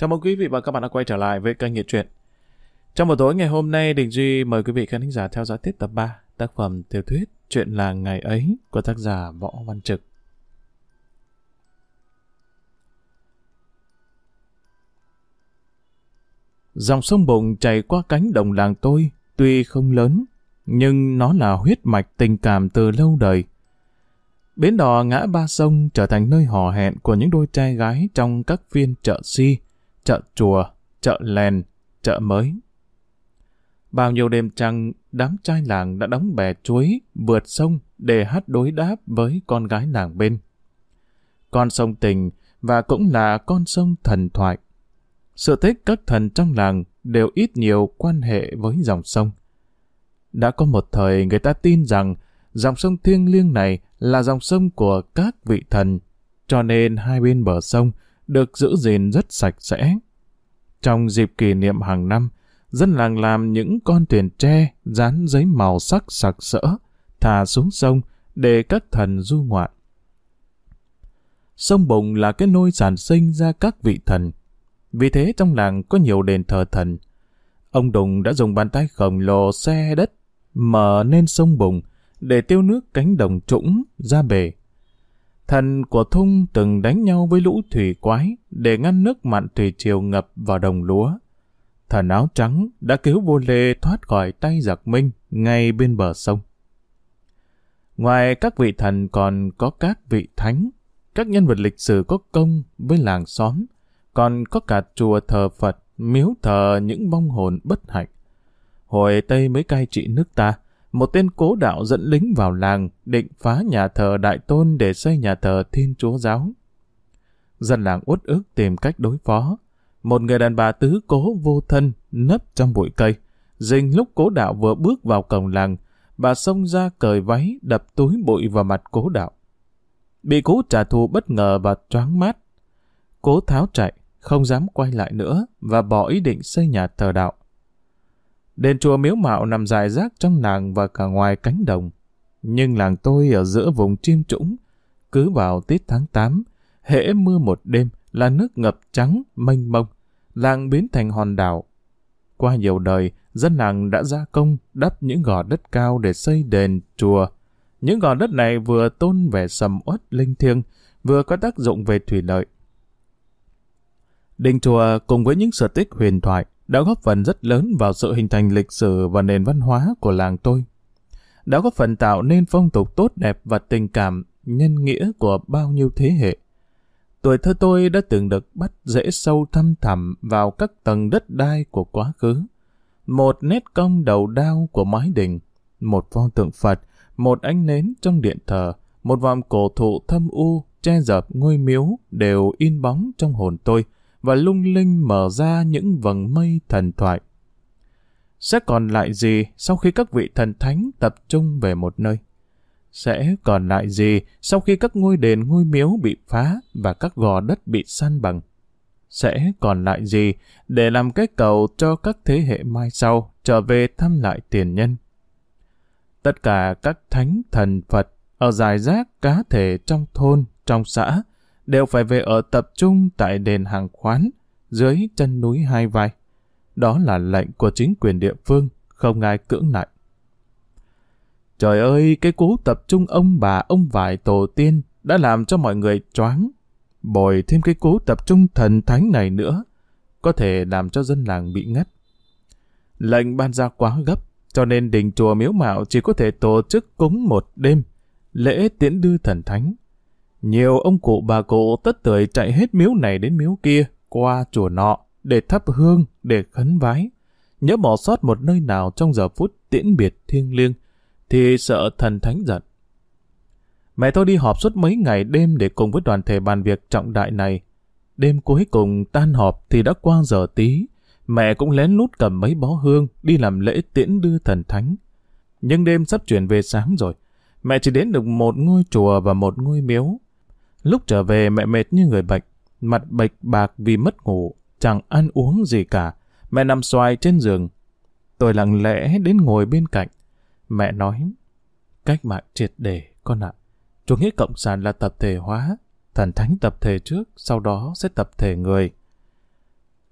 Chào mừng quý vị và các bạn đã quay trở lại với kênh Nghệ Truyện. Trong buổi tối ngày hôm nay, Đình Duy mời quý vị khán thính giả theo dõi tiếp tập 3 tác phẩm tiểu thuyết Chuyện là ngày ấy của tác giả Võ Văn Trực. Dòng sông Bụng chảy qua cánh đồng làng tôi, tuy không lớn, nhưng nó là huyết mạch tình cảm từ lâu đời. Bến đò ngã ba sông trở thành nơi hò hẹn của những đôi trai gái trong các phiên chợ si, chợ chùa, chợ lèn, chợ mới. Bao nhiêu đêm trăng, đám trai làng đã đóng bè chuối, vượt sông để hát đối đáp với con gái làng bên. Con sông tình và cũng là con sông thần thoại. Sự tích các thần trong làng đều ít nhiều quan hệ với dòng sông. Đã có một thời người ta tin rằng dòng sông thiêng liêng này là dòng sông của các vị thần, cho nên hai bên bờ sông được giữ gìn rất sạch sẽ. Trong dịp kỷ niệm hàng năm, dân làng làm những con thuyền tre dán giấy màu sắc sặc sỡ, thả xuống sông để các thần du ngoạn. Sông Bùng là cái nôi sản sinh ra các vị thần. Vì thế trong làng có nhiều đền thờ thần. Ông Đùng đã dùng bàn tay khổng lồ xe đất mở nên sông Bùng để tiêu nước cánh đồng trũng ra bể. Thần của Thung từng đánh nhau với lũ thủy quái để ngăn nước mặn thủy triều ngập vào đồng lúa. Thần áo trắng đã cứu vua Lê thoát khỏi tay giặc Minh ngay bên bờ sông. Ngoài các vị thần còn có các vị thánh, các nhân vật lịch sử có công với làng xóm, còn có cả chùa thờ Phật, miếu thờ những vong hồn bất hạnh. Hồi Tây mới cai trị nước ta, một tên cố đạo dẫn lính vào làng định phá nhà thờ Đại Tôn để xây nhà thờ Thiên Chúa Giáo. Dân làng uất ức tìm cách đối phó. Một người đàn bà tứ cố vô thân nấp trong bụi cây. Dình lúc cố đạo vừa bước vào cổng làng, bà xông ra cởi váy đập túi bụi vào mặt cố đạo. Bị cố trả thù bất ngờ và choáng mát. Cố tháo chạy, không dám quay lại nữa và bỏ ý định xây nhà thờ đạo. Đền chùa miếu mạo nằm dài rác trong làng và cả ngoài cánh đồng. Nhưng làng tôi ở giữa vùng chiêm trũng, cứ vào tiết tháng 8, hễ mưa một đêm là nước ngập trắng, mênh mông, làng biến thành hòn đảo. Qua nhiều đời, dân làng đã gia công đắp những gò đất cao để xây đền, chùa. Những gò đất này vừa tôn vẻ sầm uất linh thiêng, vừa có tác dụng về thủy lợi. Đình chùa cùng với những sở tích huyền thoại đã góp phần rất lớn vào sự hình thành lịch sử và nền văn hóa của làng tôi. Đã góp phần tạo nên phong tục tốt đẹp và tình cảm, nhân nghĩa của bao nhiêu thế hệ. Tuổi thơ tôi đã từng được bắt dễ sâu thăm thẳm vào các tầng đất đai của quá khứ. Một nét cong đầu đao của mái đình, một pho tượng Phật, một ánh nến trong điện thờ, một vòng cổ thụ thâm u, che dập ngôi miếu đều in bóng trong hồn tôi, và lung linh mở ra những vầng mây thần thoại. Sẽ còn lại gì sau khi các vị thần thánh tập trung về một nơi? Sẽ còn lại gì sau khi các ngôi đền ngôi miếu bị phá và các gò đất bị san bằng? Sẽ còn lại gì để làm cái cầu cho các thế hệ mai sau trở về thăm lại tiền nhân? Tất cả các thánh thần Phật ở dài rác cá thể trong thôn, trong xã, đều phải về ở tập trung tại đền hàng khoán, dưới chân núi hai vai. Đó là lệnh của chính quyền địa phương, không ai cưỡng lại. Trời ơi, cái cú tập trung ông bà, ông vải tổ tiên đã làm cho mọi người choáng. Bồi thêm cái cú tập trung thần thánh này nữa, có thể làm cho dân làng bị ngất. Lệnh ban ra quá gấp, cho nên đình chùa miếu mạo chỉ có thể tổ chức cúng một đêm, lễ tiễn đưa thần thánh. Nhiều ông cụ bà cụ tất tưởi chạy hết miếu này đến miếu kia, qua chùa nọ, để thắp hương, để khấn vái. Nhớ bỏ sót một nơi nào trong giờ phút tiễn biệt thiêng liêng, thì sợ thần thánh giận. Mẹ tôi đi họp suốt mấy ngày đêm để cùng với đoàn thể bàn việc trọng đại này. Đêm cuối cùng tan họp thì đã qua giờ tí, mẹ cũng lén lút cầm mấy bó hương đi làm lễ tiễn đưa thần thánh. Nhưng đêm sắp chuyển về sáng rồi, mẹ chỉ đến được một ngôi chùa và một ngôi miếu. Lúc trở về mẹ mệt như người bệnh, mặt bệch bạc vì mất ngủ, chẳng ăn uống gì cả. Mẹ nằm xoài trên giường. Tôi lặng lẽ đến ngồi bên cạnh. Mẹ nói, cách mạng triệt để, con ạ. Chủ nghĩa cộng sản là tập thể hóa, thần thánh tập thể trước, sau đó sẽ tập thể người.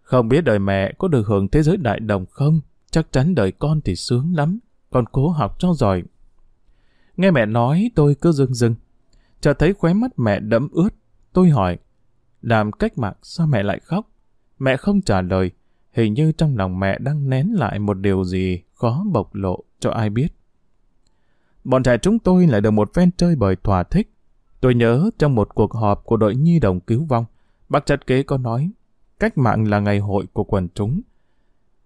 Không biết đời mẹ có được hưởng thế giới đại đồng không? Chắc chắn đời con thì sướng lắm. Con cố học cho giỏi. Nghe mẹ nói tôi cứ dưng dưng. Chợt thấy khóe mắt mẹ đẫm ướt. Tôi hỏi, làm cách mạng sao mẹ lại khóc? Mẹ không trả lời. Hình như trong lòng mẹ đang nén lại một điều gì khó bộc lộ cho ai biết. Bọn trẻ chúng tôi lại được một phen chơi bời thỏa thích. Tôi nhớ trong một cuộc họp của đội nhi đồng cứu vong, bác chặt kế có nói, cách mạng là ngày hội của quần chúng.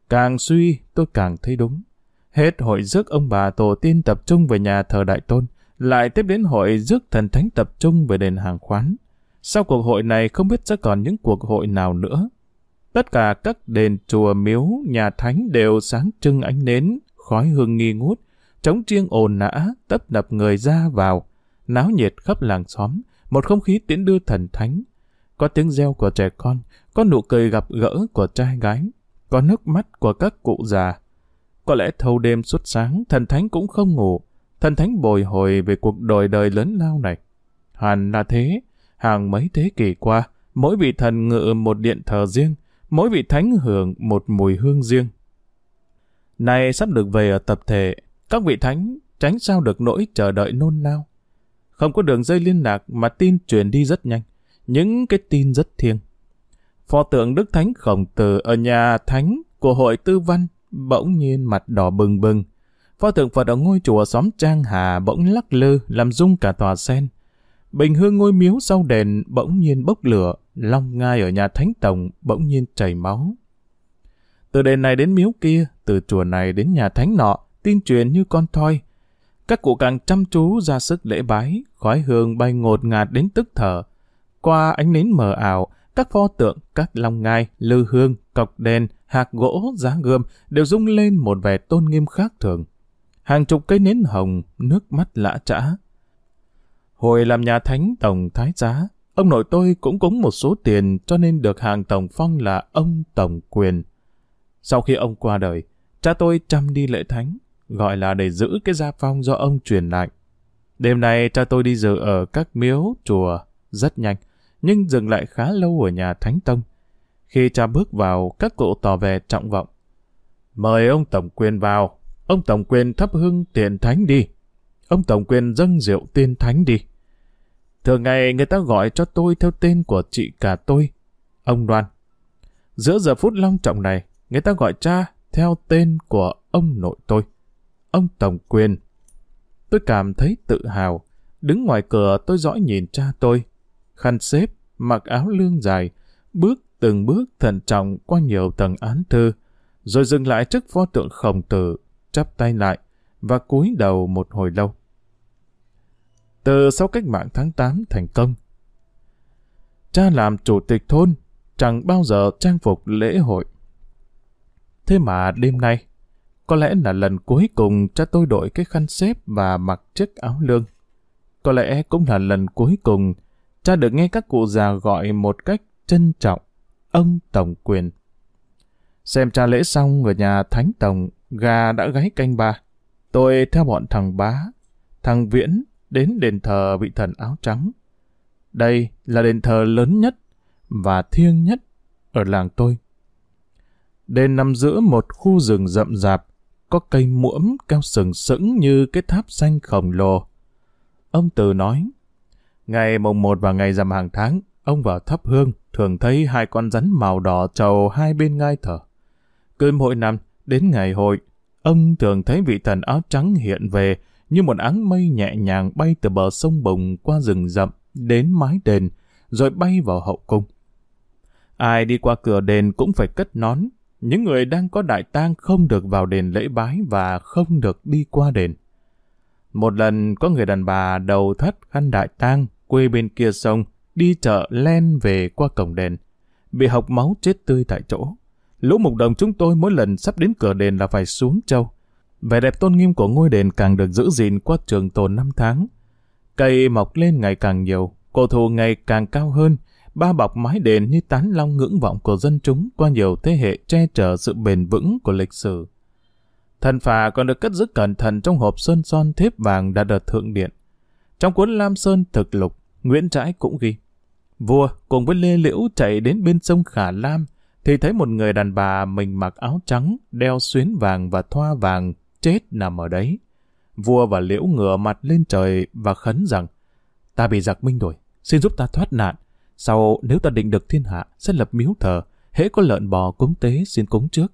Càng suy, tôi càng thấy đúng. Hết hội rước ông bà tổ tiên tập trung về nhà thờ Đại Tôn, lại tiếp đến hội rước thần thánh tập trung về đền hàng khoán. Sau cuộc hội này không biết sẽ còn những cuộc hội nào nữa. Tất cả các đền chùa miếu, nhà thánh đều sáng trưng ánh nến, khói hương nghi ngút, trống chiêng ồn nã, tấp nập người ra vào, náo nhiệt khắp làng xóm, một không khí tiễn đưa thần thánh. Có tiếng reo của trẻ con, có nụ cười gặp gỡ của trai gái, có nước mắt của các cụ già. Có lẽ thâu đêm suốt sáng, thần thánh cũng không ngủ, thần thánh bồi hồi về cuộc đời đời lớn lao này. Hẳn là thế, hàng mấy thế kỷ qua, mỗi vị thần ngự một điện thờ riêng, mỗi vị thánh hưởng một mùi hương riêng. Này sắp được về ở tập thể, các vị thánh tránh sao được nỗi chờ đợi nôn nao. Không có đường dây liên lạc mà tin truyền đi rất nhanh, những cái tin rất thiêng. Pho tượng Đức Thánh Khổng Tử ở nhà thánh của hội tư văn bỗng nhiên mặt đỏ bừng bừng. Pho tượng Phật ở ngôi chùa xóm Trang Hà bỗng lắc lư làm rung cả tòa sen. Bình hương ngôi miếu sau đền bỗng nhiên bốc lửa, long ngai ở nhà thánh tổng bỗng nhiên chảy máu. Từ đền này đến miếu kia, từ chùa này đến nhà thánh nọ, tin truyền như con thoi. Các cụ càng chăm chú ra sức lễ bái, khói hương bay ngột ngạt đến tức thở. Qua ánh nến mờ ảo, các pho tượng, các long ngai, lư hương, cọc đèn, hạc gỗ, giá gươm đều rung lên một vẻ tôn nghiêm khác thường. Hàng chục cây nến hồng, nước mắt lã trã. Hồi làm nhà thánh tổng thái giá, ông nội tôi cũng cúng một số tiền cho nên được hàng tổng phong là ông tổng quyền. Sau khi ông qua đời, cha tôi chăm đi lễ thánh, gọi là để giữ cái gia phong do ông truyền lại. Đêm nay cha tôi đi dự ở các miếu, chùa, rất nhanh, nhưng dừng lại khá lâu ở nhà Thánh Tông. Khi cha bước vào, các cụ tỏ vẻ trọng vọng. Mời ông Tổng Quyền vào, ông Tổng Quyền thắp hương tiền thánh đi. Ông Tổng Quyền dâng rượu tiên thánh đi. Thường ngày người ta gọi cho tôi theo tên của chị cả tôi, ông Đoan. Giữa giờ phút long trọng này, người ta gọi cha theo tên của ông nội tôi, ông Tổng Quyền. Tôi cảm thấy tự hào, đứng ngoài cửa tôi dõi nhìn cha tôi, khăn xếp, mặc áo lương dài, bước từng bước thận trọng qua nhiều tầng án thư, rồi dừng lại trước pho tượng khổng tử, chắp tay lại và cúi đầu một hồi lâu. Từ sau cách mạng tháng 8 thành công, cha làm chủ tịch thôn, chẳng bao giờ trang phục lễ hội. Thế mà đêm nay, có lẽ là lần cuối cùng cha tôi đội cái khăn xếp và mặc chiếc áo lương. Có lẽ cũng là lần cuối cùng cha được nghe các cụ già gọi một cách trân trọng, ông Tổng Quyền. Xem cha lễ xong ở nhà Thánh Tổng, gà đã gáy canh ba. Tôi theo bọn thằng bá, thằng Viễn đến đền thờ vị thần áo trắng. Đây là đền thờ lớn nhất và thiêng nhất ở làng tôi. Đền nằm giữa một khu rừng rậm rạp, có cây muỗm cao sừng sững như cái tháp xanh khổng lồ. Ông Từ nói, ngày mùng một và ngày rằm hàng tháng, ông vào thắp hương, thường thấy hai con rắn màu đỏ trầu hai bên ngai thở. Cứ mỗi năm, đến ngày hội, ông thường thấy vị thần áo trắng hiện về như một áng mây nhẹ nhàng bay từ bờ sông bồng qua rừng rậm đến mái đền, rồi bay vào hậu cung. Ai đi qua cửa đền cũng phải cất nón, những người đang có đại tang không được vào đền lễ bái và không được đi qua đền. Một lần có người đàn bà đầu thắt khăn đại tang quê bên kia sông đi chợ len về qua cổng đền, bị học máu chết tươi tại chỗ. Lũ mục đồng chúng tôi mỗi lần sắp đến cửa đền là phải xuống châu. Vẻ đẹp tôn nghiêm của ngôi đền càng được giữ gìn qua trường tồn năm tháng. Cây mọc lên ngày càng nhiều, cổ thụ ngày càng cao hơn, ba bọc mái đền như tán long ngưỡng vọng của dân chúng qua nhiều thế hệ che chở sự bền vững của lịch sử. Thần phà còn được cất giữ cẩn thận trong hộp sơn son thép vàng đã đợt thượng điện. Trong cuốn Lam Sơn thực lục, Nguyễn Trãi cũng ghi. Vua cùng với Lê Liễu chạy đến bên sông Khả Lam, thì thấy một người đàn bà mình mặc áo trắng, đeo xuyến vàng và thoa vàng, chết nằm ở đấy. Vua và liễu ngửa mặt lên trời và khấn rằng, ta bị giặc minh rồi, xin giúp ta thoát nạn. Sau nếu ta định được thiên hạ, sẽ lập miếu thờ, hễ có lợn bò cúng tế xin cúng trước.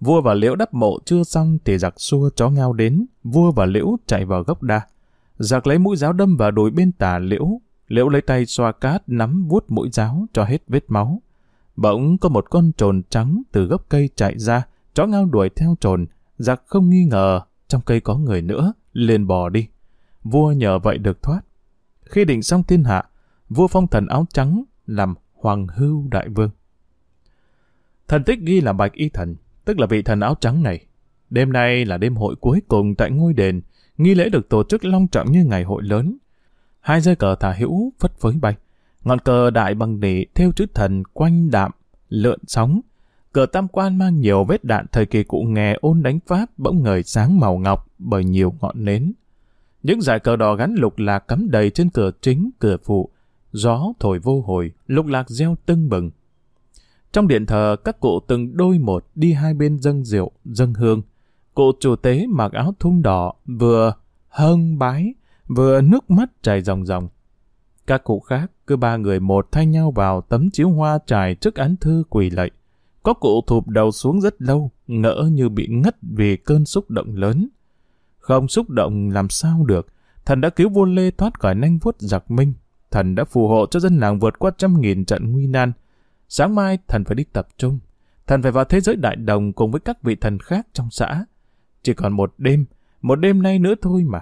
Vua và liễu đắp mộ chưa xong thì giặc xua chó ngao đến, vua và liễu chạy vào gốc đa. Giặc lấy mũi giáo đâm vào đùi bên tả liễu, liễu lấy tay xoa cát nắm vuốt mũi giáo cho hết vết máu. Bỗng có một con trồn trắng từ gốc cây chạy ra, chó ngao đuổi theo trồn, giặc không nghi ngờ, trong cây có người nữa, liền bò đi. Vua nhờ vậy được thoát. Khi định xong thiên hạ, vua phong thần áo trắng làm hoàng hưu đại vương. Thần tích ghi là bạch y thần, tức là vị thần áo trắng này. Đêm nay là đêm hội cuối cùng tại ngôi đền, nghi lễ được tổ chức long trọng như ngày hội lớn. Hai dây cờ thả hữu phất phới bay, ngọn cờ đại bằng nỉ theo chữ thần quanh đạm, lượn sóng. Cờ tam quan mang nhiều vết đạn thời kỳ cụ nghè ôn đánh Pháp bỗng ngời sáng màu ngọc bởi nhiều ngọn nến. Những dải cờ đỏ gắn lục lạc cắm đầy trên cửa chính, cửa phụ. Gió thổi vô hồi, lục lạc reo tưng bừng. Trong điện thờ, các cụ từng đôi một đi hai bên dâng rượu, dâng hương. Cụ chủ tế mặc áo thun đỏ, vừa hâng bái, vừa nước mắt chảy ròng ròng. Các cụ khác, cứ ba người một thay nhau vào tấm chiếu hoa trải trước án thư quỳ lạy. Có cụ thụp đầu xuống rất lâu, ngỡ như bị ngất vì cơn xúc động lớn. Không xúc động làm sao được, thần đã cứu vua Lê thoát khỏi nanh vuốt giặc minh. Thần đã phù hộ cho dân làng vượt qua trăm nghìn trận nguy nan. Sáng mai thần phải đi tập trung. Thần phải vào thế giới đại đồng cùng với các vị thần khác trong xã. Chỉ còn một đêm, một đêm nay nữa thôi mà.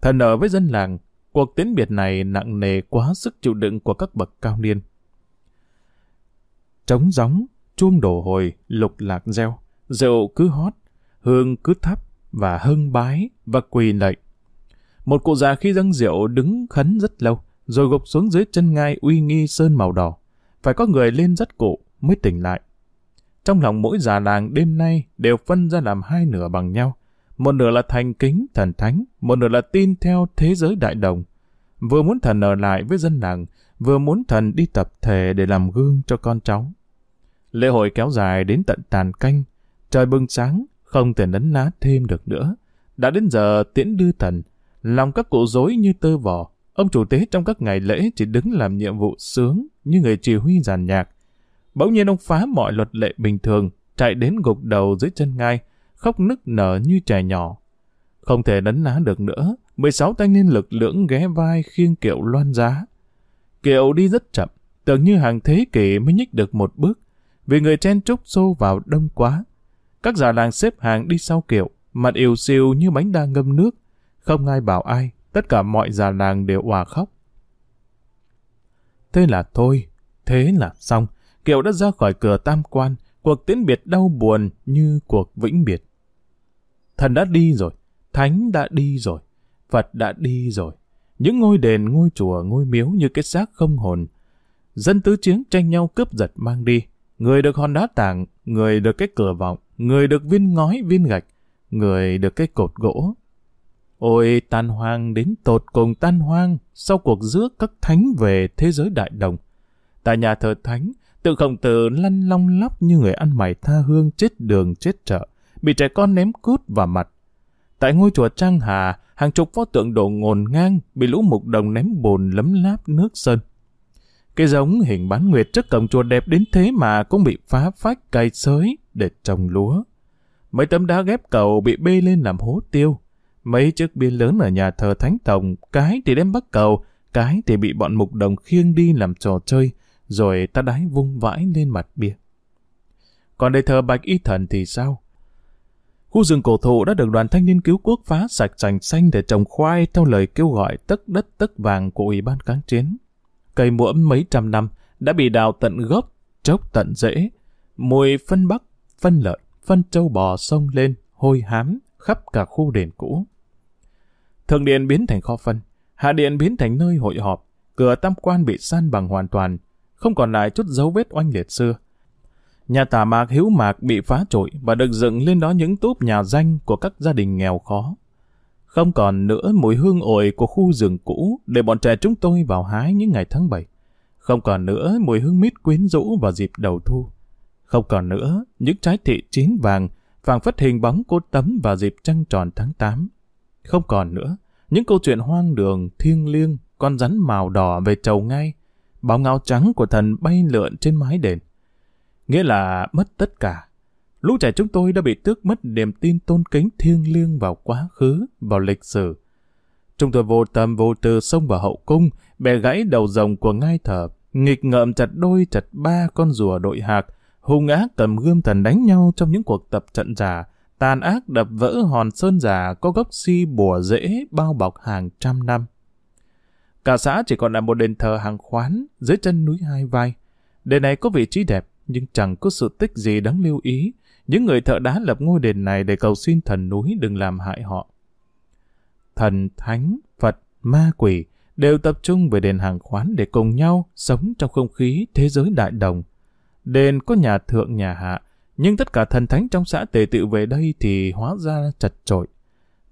Thần ở với dân làng, cuộc tiến biệt này nặng nề quá sức chịu đựng của các bậc cao niên. Trống gióng, chuông đổ hồi, lục lạc reo, rượu cứ hót, hương cứ thắp, và hưng bái và quỳ lạy. Một cụ già khi dâng rượu đứng khấn rất lâu, rồi gục xuống dưới chân ngai uy nghi sơn màu đỏ. Phải có người lên dắt cụ mới tỉnh lại. Trong lòng mỗi già làng đêm nay đều phân ra làm hai nửa bằng nhau. Một nửa là thành kính, thần thánh, một nửa là tin theo thế giới đại đồng. Vừa muốn thần ở lại với dân làng, vừa muốn thần đi tập thể để làm gương cho con cháu. Lễ hội kéo dài đến tận tàn canh, trời bừng sáng, không thể nấn ná thêm được nữa. Đã đến giờ tiễn đưa thần, lòng các cụ rối như tơ vò. Ông chủ tế trong các ngày lễ chỉ đứng làm nhiệm vụ sướng như người chỉ huy giàn nhạc. Bỗng nhiên ông phá mọi luật lệ bình thường, chạy đến gục đầu dưới chân ngai, khóc nức nở như trẻ nhỏ. Không thể nấn ná được nữa, 16 thanh niên lực lưỡng ghé vai khiêng kiệu loan giá. Kiệu đi rất chậm, tưởng như hàng thế kỷ mới nhích được một bước, vì người chen trúc xô vào đông quá. Các già làng xếp hàng đi sau kiệu, mặt yếu siêu như bánh đa ngâm nước. Không ai bảo ai, tất cả mọi già làng đều hòa khóc. Thế là thôi, thế là xong. Kiệu đã ra khỏi cửa tam quan, cuộc tiễn biệt đau buồn như cuộc vĩnh biệt. Thần đã đi rồi, thánh đã đi rồi, Phật đã đi rồi. Những ngôi đền, ngôi chùa, ngôi miếu như cái xác không hồn. Dân tứ chiến tranh nhau cướp giật mang đi. Người được hòn đá tảng, người được cái cửa vọng, người được viên ngói viên gạch, người được cái cột gỗ. Ôi tan hoang đến tột cùng tan hoang sau cuộc giữa các thánh về thế giới đại đồng. Tại nhà thờ thánh, tự khổng tử lăn long lóc như người ăn mày tha hương chết đường chết chợ, bị trẻ con ném cút vào mặt. Tại ngôi chùa Trang Hà, hàng chục pho tượng đổ ngồn ngang, bị lũ mục đồng ném bồn lấm láp nước sơn. Cái giống hình bán nguyệt trước cổng chùa đẹp đến thế mà cũng bị phá phách cày sới để trồng lúa. Mấy tấm đá ghép cầu bị bê lên làm hố tiêu. Mấy chiếc bia lớn ở nhà thờ Thánh Tổng, cái thì đem bắt cầu, cái thì bị bọn mục đồng khiêng đi làm trò chơi, rồi ta đái vung vãi lên mặt bia. Còn đề thờ Bạch Y Thần thì sao? Khu rừng cổ thụ đã được đoàn thanh niên cứu quốc phá sạch sành xanh để trồng khoai theo lời kêu gọi tất đất tất vàng của Ủy ban kháng chiến cây muỗng mấy trăm năm đã bị đào tận gốc, chốc tận rễ. Mùi phân bắc, phân lợn, phân trâu bò sông lên, hôi hám, khắp cả khu đền cũ. Thượng điện biến thành kho phân, hạ điện biến thành nơi hội họp, cửa tam quan bị san bằng hoàn toàn, không còn lại chút dấu vết oanh liệt xưa. Nhà tả mạc hiếu mạc bị phá trội và được dựng lên đó những túp nhà danh của các gia đình nghèo khó. Không còn nữa mùi hương ổi của khu rừng cũ để bọn trẻ chúng tôi vào hái những ngày tháng 7. Không còn nữa mùi hương mít quyến rũ vào dịp đầu thu. Không còn nữa, những trái thị chín vàng, vàng phất hình bóng cô tấm vào dịp trăng tròn tháng 8. Không còn nữa, những câu chuyện hoang đường, thiêng liêng, con rắn màu đỏ về trầu ngay, bóng ngao trắng của thần bay lượn trên mái đền. Nghĩa là mất tất cả. Lũ trẻ chúng tôi đã bị tước mất niềm tin tôn kính thiêng liêng vào quá khứ, vào lịch sử. Chúng tôi vô tâm vô tư xông vào hậu cung, bẻ gãy đầu rồng của ngai thờ, nghịch ngợm chặt đôi chặt ba con rùa đội hạc, hung ác cầm gươm thần đánh nhau trong những cuộc tập trận giả, tàn ác đập vỡ hòn sơn giả có gốc si bùa rễ bao bọc hàng trăm năm. Cả xã chỉ còn là một đền thờ hàng khoán dưới chân núi hai vai. Đền này có vị trí đẹp, nhưng chẳng có sự tích gì đáng lưu ý. Những người thợ đá lập ngôi đền này để cầu xin thần núi đừng làm hại họ. Thần, thánh, Phật, ma quỷ đều tập trung về đền hàng khoán để cùng nhau sống trong không khí thế giới đại đồng. Đền có nhà thượng nhà hạ, nhưng tất cả thần thánh trong xã tề tự về đây thì hóa ra chật trội.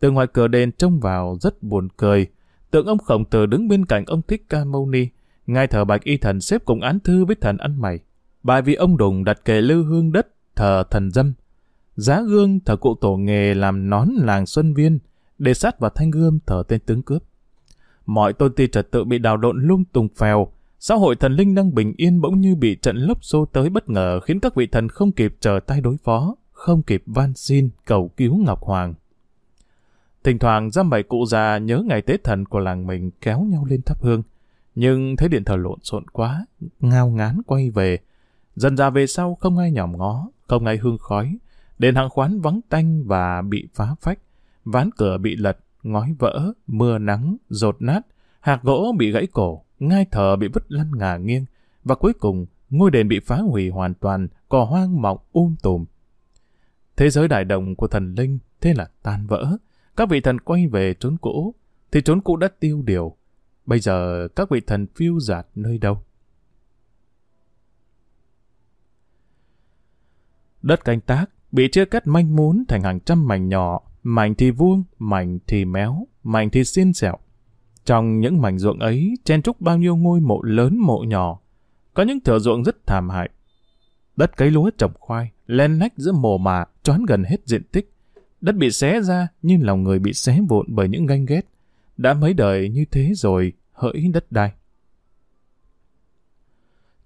Từ ngoài cửa đền trông vào rất buồn cười. Tượng ông khổng tử đứng bên cạnh ông Thích Ca Mâu Ni. Ngài thờ bạch y thần xếp cùng án thư với thần ăn mày. Bài vị ông đùng đặt kề lư hương đất, thờ thần dâm. Giá gương thờ cụ tổ nghề làm nón làng Xuân Viên, để sát vào thanh gươm thờ tên tướng cướp. Mọi tôn ti trật tự bị đào lộn lung tung phèo, xã hội thần linh đang bình yên bỗng như bị trận lốc xô tới bất ngờ khiến các vị thần không kịp chờ tay đối phó, không kịp van xin cầu cứu Ngọc Hoàng. Thỉnh thoảng giam bảy cụ già nhớ ngày Tết thần của làng mình kéo nhau lên thắp hương, nhưng thấy điện thờ lộn xộn quá, ngao ngán quay về. Dần ra về sau không ai nhòm ngó, không ai hương khói, đền hàng khoán vắng tanh và bị phá phách, ván cửa bị lật, ngói vỡ, mưa nắng, rột nát, hạt gỗ bị gãy cổ, ngai thờ bị vứt lăn ngả nghiêng, và cuối cùng ngôi đền bị phá hủy hoàn toàn, cỏ hoang mọc um tùm. Thế giới đại đồng của thần linh thế là tan vỡ, các vị thần quay về trốn cũ, thì trốn cũ đã tiêu điều. Bây giờ các vị thần phiêu giạt nơi đâu? Đất canh tác bị chia cắt manh mún thành hàng trăm mảnh nhỏ, mảnh thì vuông, mảnh thì méo, mảnh thì xiên xẹo. Trong những mảnh ruộng ấy, chen trúc bao nhiêu ngôi mộ lớn mộ nhỏ. Có những thửa ruộng rất thảm hại. Đất cấy lúa trồng khoai, len lách giữa mồ mả, choán gần hết diện tích. Đất bị xé ra, như lòng người bị xé vụn bởi những ganh ghét. Đã mấy đời như thế rồi, hỡi đất đai.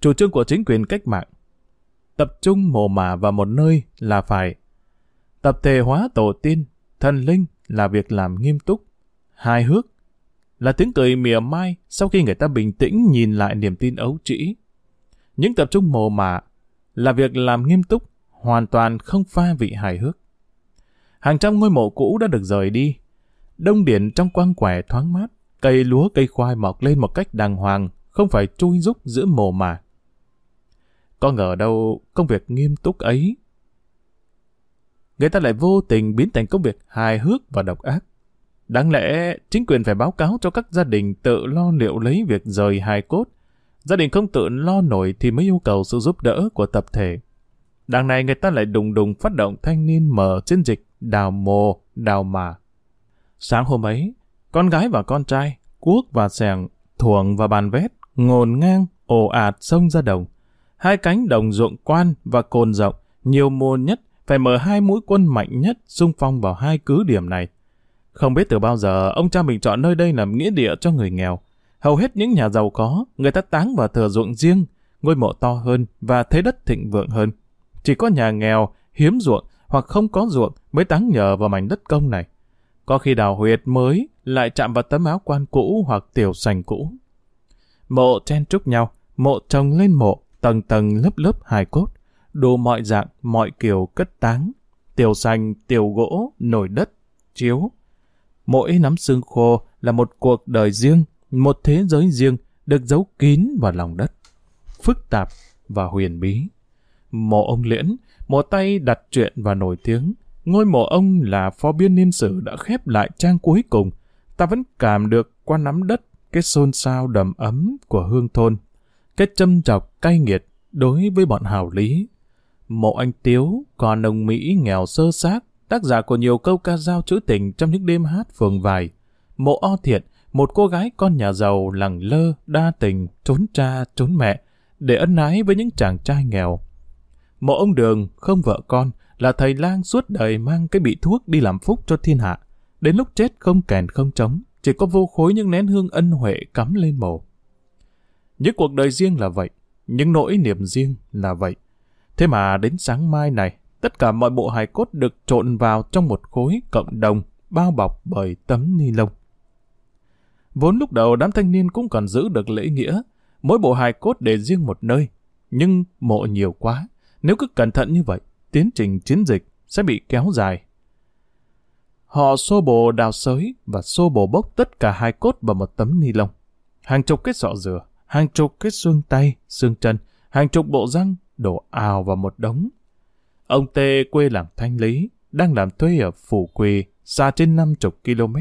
Chủ trương của chính quyền cách mạng tập trung mồ mả vào một nơi là phải tập thể hóa tổ tiên, thần linh là việc làm nghiêm túc, hài hước, là tiếng cười mỉa mai sau khi người ta bình tĩnh nhìn lại niềm tin ấu trĩ. Những tập trung mồ mả là việc làm nghiêm túc, hoàn toàn không pha vị hài hước. Hàng trăm ngôi mộ cũ đã được rời đi. Đông điển trong quang quẻ thoáng mát, cây lúa cây khoai mọc lên một cách đàng hoàng, không phải chui rúc giữa mồ mả. Có ngờ đâu công việc nghiêm túc ấy người ta lại vô tình biến thành công việc hài hước và độc ác. Đáng lẽ chính quyền phải báo cáo cho các gia đình tự lo liệu lấy việc rời hài cốt. Gia đình không tự lo nổi thì mới yêu cầu sự giúp đỡ của tập thể. Đằng này người ta lại đùng đùng phát động thanh niên mở chiến dịch đào mồ, đào mà. Sáng hôm ấy, con gái và con trai, cuốc và sẻng, thuồng và bàn vét, ngồn ngang, ồ ạt sông ra đồng. Hai cánh đồng ruộng quan và cồn rộng, nhiều mùa nhất, phải mở hai mũi quân mạnh nhất xung phong vào hai cứ điểm này. Không biết từ bao giờ ông cha mình chọn nơi đây làm nghĩa địa cho người nghèo. Hầu hết những nhà giàu có, người ta táng vào thừa ruộng riêng, ngôi mộ to hơn và thế đất thịnh vượng hơn. Chỉ có nhà nghèo, hiếm ruộng hoặc không có ruộng mới táng nhờ vào mảnh đất công này. Có khi đào huyệt mới lại chạm vào tấm áo quan cũ hoặc tiểu sành cũ. Mộ chen trúc nhau, mộ trồng lên mộ, tầng tầng lớp lớp hài cốt, đồ mọi dạng, mọi kiểu cất táng, tiểu sành, tiểu gỗ, nồi đất, chiếu. Mỗi nắm xương khô là một cuộc đời riêng, một thế giới riêng được giấu kín vào lòng đất, phức tạp và huyền bí. Mộ ông Liễn, một tay đặt chuyện và nổi tiếng, ngôi mộ ông là phó biên niên sử đã khép lại trang cuối cùng, ta vẫn cảm được qua nắm đất cái xôn xao đầm ấm của hương thôn cái châm chọc cay nghiệt đối với bọn hào lý. Mộ anh Tiếu, còn ông Mỹ nghèo sơ xác, tác giả của nhiều câu ca dao trữ tình trong những đêm hát phường vài. Mộ o thiện, một cô gái con nhà giàu lẳng lơ, đa tình, trốn cha, trốn mẹ, để ân ái với những chàng trai nghèo. Mộ ông Đường không vợ con, là thầy lang suốt đời mang cái bị thuốc đi làm phúc cho thiên hạ. Đến lúc chết không kèn không trống, chỉ có vô khối những nén hương ân huệ cắm lên mộ. Những cuộc đời riêng là vậy, những nỗi niềm riêng là vậy. Thế mà đến sáng mai này, tất cả mọi bộ hài cốt được trộn vào trong một khối cộng đồng bao bọc bởi tấm ni lông. Vốn lúc đầu đám thanh niên cũng còn giữ được lễ nghĩa, mỗi bộ hài cốt để riêng một nơi, nhưng mộ nhiều quá, nếu cứ cẩn thận như vậy, tiến trình chiến dịch sẽ bị kéo dài. Họ xô bồ đào sới và xô bồ bốc tất cả hai cốt vào một tấm ni lông. Hàng chục cái sọ dừa, hàng chục cái xương tay, xương chân, hàng chục bộ răng đổ ào vào một đống. Ông Tê quê làng Thanh Lý, đang làm thuê ở Phủ Quỳ, xa trên 50 km.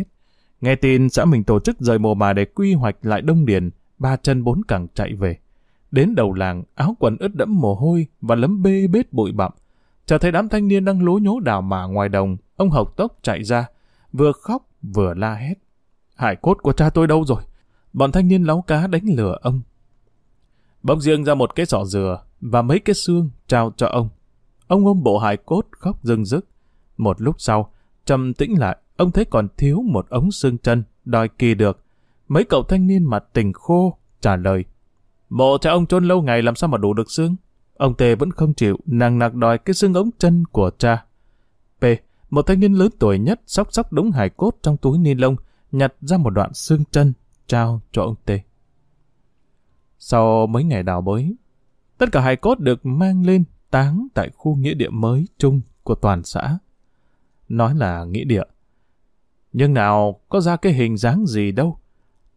Nghe tin xã mình tổ chức rời mồ mà để quy hoạch lại Đông Điền, ba chân bốn cẳng chạy về. Đến đầu làng, áo quần ướt đẫm mồ hôi và lấm bê bết bụi bặm. Chờ thấy đám thanh niên đang lố nhố đào mả ngoài đồng, ông Hộc Tốc chạy ra, vừa khóc vừa la hét. Hải cốt của cha tôi đâu rồi? Bọn thanh niên láo cá đánh lừa ông. Bỗng riêng ra một cái sọ dừa và mấy cái xương trao cho ông. Ông ôm bộ hài cốt khóc rưng rức. Một lúc sau, trầm tĩnh lại, ông thấy còn thiếu một ống xương chân, đòi kỳ được. Mấy cậu thanh niên mặt tình khô, trả lời. Mộ cha ông chôn lâu ngày làm sao mà đủ được xương? Ông Tề vẫn không chịu, nàng nặc đòi cái xương ống chân của cha. P. Một thanh niên lớn tuổi nhất sóc sóc đống hài cốt trong túi ni lông, nhặt ra một đoạn xương chân, trao cho ông T. Sau mấy ngày đào bới, tất cả hai cốt được mang lên táng tại khu nghĩa địa mới chung của toàn xã. Nói là nghĩa địa. Nhưng nào có ra cái hình dáng gì đâu.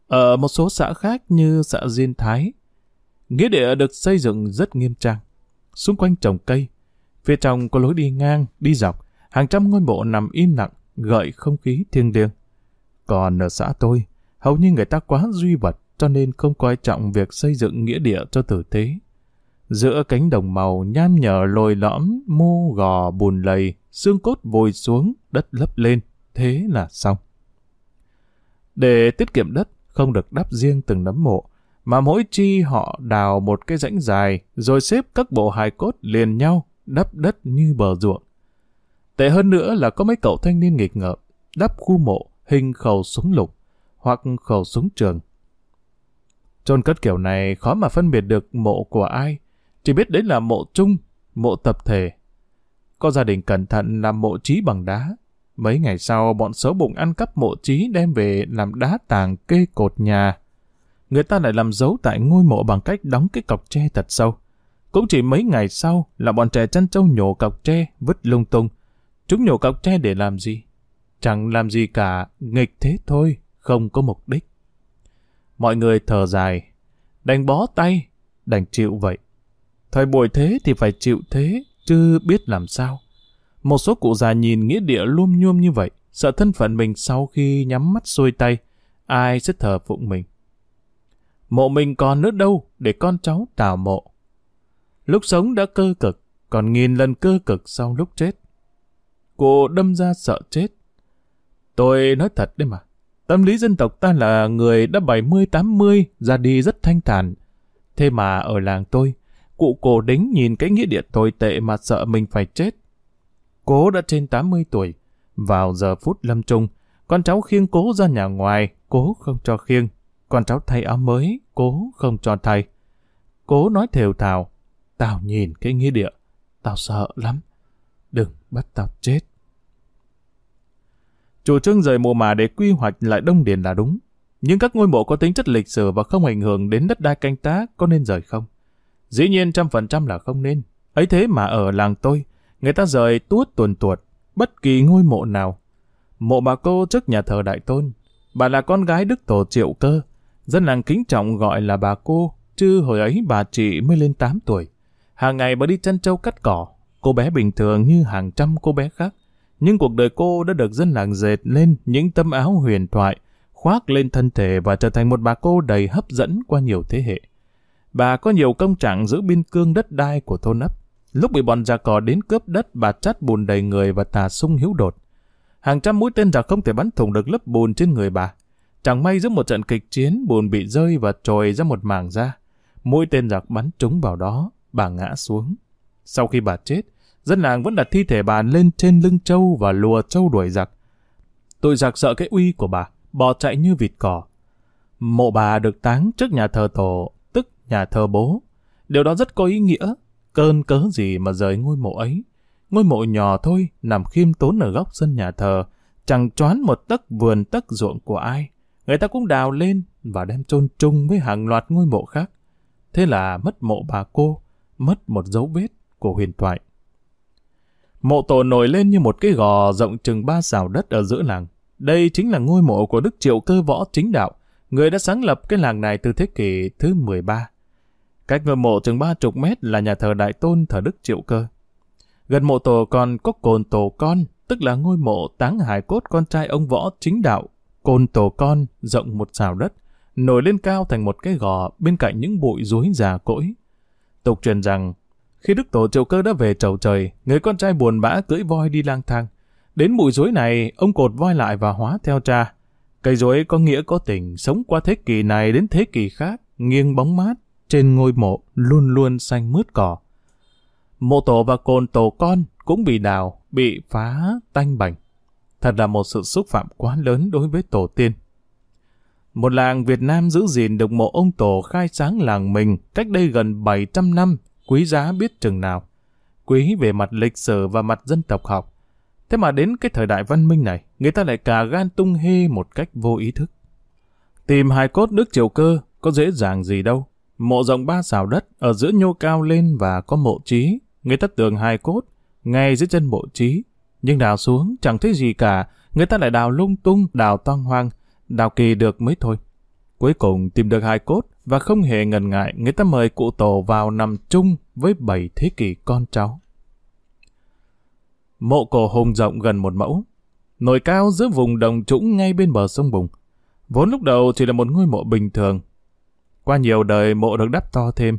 Ở một số xã khác như xã Diên Thái, nghĩa địa được xây dựng rất nghiêm trang. Xung quanh trồng cây, phía trong có lối đi ngang, đi dọc, hàng trăm ngôi mộ nằm im lặng, gợi không khí thiêng liêng. Còn ở xã tôi, hầu như người ta quá duy vật cho nên không coi trọng việc xây dựng nghĩa địa cho tử tế. Giữa cánh đồng màu nham nhở lồi lõm, mô gò bùn lầy, xương cốt vùi xuống, đất lấp lên, thế là xong. Để tiết kiệm đất, không được đắp riêng từng nấm mộ, mà mỗi chi họ đào một cái rãnh dài, rồi xếp các bộ hài cốt liền nhau, đắp đất như bờ ruộng. Tệ hơn nữa là có mấy cậu thanh niên nghịch ngợm, đắp khu mộ hình khẩu súng lục hoặc khẩu súng trường. Trôn cất kiểu này khó mà phân biệt được mộ của ai, chỉ biết đấy là mộ chung, mộ tập thể. Có gia đình cẩn thận làm mộ trí bằng đá. Mấy ngày sau, bọn xấu bụng ăn cắp mộ trí đem về làm đá tàng kê cột nhà. Người ta lại làm dấu tại ngôi mộ bằng cách đóng cái cọc tre thật sâu. Cũng chỉ mấy ngày sau là bọn trẻ chăn trâu nhổ cọc tre vứt lung tung. Chúng nhổ cọc tre để làm gì? Chẳng làm gì cả, nghịch thế thôi, không có mục đích. Mọi người thở dài, đành bó tay, đành chịu vậy. Thời buổi thế thì phải chịu thế, chứ biết làm sao. Một số cụ già nhìn nghĩa địa luôm nhuôm như vậy, sợ thân phận mình sau khi nhắm mắt xuôi tay, ai sẽ thờ phụng mình. Mộ mình còn nữa đâu để con cháu tào mộ. Lúc sống đã cơ cực, còn nghìn lần cơ cực sau lúc chết. Cô đâm ra sợ chết. Tôi nói thật đấy mà. Tâm lý dân tộc ta là người đã 70-80, ra đi rất thanh thản. Thế mà ở làng tôi, cụ cổ đính nhìn cái nghĩa địa tồi tệ mà sợ mình phải chết. Cố đã trên 80 tuổi. Vào giờ phút lâm trung, con cháu khiêng cố ra nhà ngoài, cố không cho khiêng. Con cháu thay áo mới, cố không cho thay. Cố nói thều thào, tao nhìn cái nghĩa địa, tao sợ lắm. Đừng bắt tao chết. Chủ trương rời mộ mà để quy hoạch lại Đông Điền là đúng. Nhưng các ngôi mộ có tính chất lịch sử và không ảnh hưởng đến đất đai canh tác có nên rời không? Dĩ nhiên trăm phần trăm là không nên. Ấy thế mà ở làng tôi, người ta rời tuốt tuần tuột, bất kỳ ngôi mộ nào. Mộ bà cô trước nhà thờ Đại Tôn. Bà là con gái Đức Tổ Triệu Cơ. Dân làng kính trọng gọi là bà cô, chứ hồi ấy bà chị mới lên 8 tuổi. Hàng ngày bà đi chăn trâu cắt cỏ, cô bé bình thường như hàng trăm cô bé khác. Nhưng cuộc đời cô đã được dân làng dệt lên những tấm áo huyền thoại, khoác lên thân thể và trở thành một bà cô đầy hấp dẫn qua nhiều thế hệ. Bà có nhiều công trạng giữ biên cương đất đai của thôn ấp. Lúc bị bọn già cò đến cướp đất, bà chắt bùn đầy người và tà sung hiếu đột. Hàng trăm mũi tên giặc không thể bắn thủng được lớp bùn trên người bà. Chẳng may giữa một trận kịch chiến, bùn bị rơi và trồi ra một mảng da. Mũi tên giặc bắn trúng vào đó, bà ngã xuống. Sau khi bà chết, dân làng vẫn đặt thi thể bà lên trên lưng trâu và lùa trâu đuổi giặc. Tụi giặc sợ cái uy của bà, bò chạy như vịt cỏ. Mộ bà được táng trước nhà thờ tổ, tức nhà thờ bố. Điều đó rất có ý nghĩa. Cơn cớ gì mà rời ngôi mộ ấy. Ngôi mộ nhỏ thôi, nằm khiêm tốn ở góc sân nhà thờ, chẳng choán một tấc vườn tấc ruộng của ai. Người ta cũng đào lên và đem chôn chung với hàng loạt ngôi mộ khác. Thế là mất mộ bà cô, mất một dấu vết của huyền thoại. Mộ tổ nổi lên như một cái gò rộng chừng ba xào đất ở giữa làng. Đây chính là ngôi mộ của Đức Triệu Cơ Võ Chính Đạo, người đã sáng lập cái làng này từ thế kỷ thứ 13. Cách ngôi mộ chừng ba chục mét là nhà thờ Đại Tôn thờ Đức Triệu Cơ. Gần mộ tổ còn có cồn tổ con, tức là ngôi mộ táng hải cốt con trai ông Võ Chính Đạo. Cồn tổ con rộng một xào đất, nổi lên cao thành một cái gò bên cạnh những bụi rối già cỗi. Tục truyền rằng, khi Đức Tổ Triệu Cơ đã về trầu trời, người con trai buồn bã cưỡi voi đi lang thang. Đến bụi rối này, ông cột voi lại và hóa theo cha. Cây rối có nghĩa có tình, sống qua thế kỷ này đến thế kỷ khác, nghiêng bóng mát, trên ngôi mộ luôn luôn xanh mướt cỏ. Mộ tổ và cồn tổ con cũng bị đào, bị phá tanh bành. Thật là một sự xúc phạm quá lớn đối với tổ tiên. Một làng Việt Nam giữ gìn được mộ ông tổ khai sáng làng mình cách đây gần 700 năm, quý giá biết chừng nào. Quý về mặt lịch sử và mặt dân tộc học. Thế mà đến cái thời đại văn minh này, người ta lại cà gan tung hê một cách vô ý thức. Tìm hài cốt Đức Triều Cơ có dễ dàng gì đâu. Mộ rộng ba xào đất, ở giữa nhô cao lên và có mộ trí. Người ta tưởng hài cốt, ngay dưới chân mộ trí. Nhưng đào xuống chẳng thấy gì cả, người ta lại đào lung tung, đào toang hoang, đào kỳ được mới thôi. Cuối cùng tìm được hài cốt và không hề ngần ngại người ta mời cụ tổ vào nằm chung với bảy thế kỷ con cháu. Mộ cổ hùng rộng gần một mẫu, nổi cao giữa vùng đồng trũng ngay bên bờ sông Bùng. Vốn lúc đầu chỉ là một ngôi mộ bình thường. Qua nhiều đời mộ được đắp to thêm,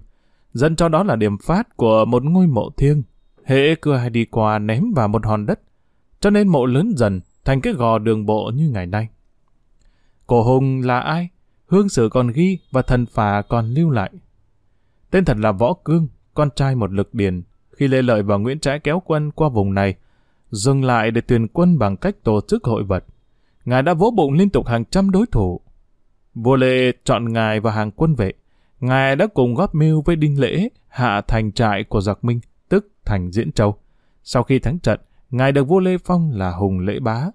dân cho đó là điểm phát của một ngôi mộ thiêng. hễ cứ ai đi qua ném vào một hòn đất, cho nên mộ lớn dần thành cái gò đường bộ như ngày nay. Cổ hùng là ai? Hương sử còn ghi và thần phà còn lưu lại. Tên thật là Võ Cương, con trai một lực điền. Khi Lê Lợi và Nguyễn Trãi kéo quân qua vùng này, dừng lại để tuyển quân bằng cách tổ chức hội vật. Ngài đã vỗ bụng liên tục hàng trăm đối thủ. Vua Lê chọn ngài và hàng quân vệ. Ngài đã cùng góp mưu với Đinh Lễ hạ thành trại của giặc Minh, tức thành Diễn Châu. Sau khi thắng trận, ngài được vua Lê Phong là Hùng Lễ Bá.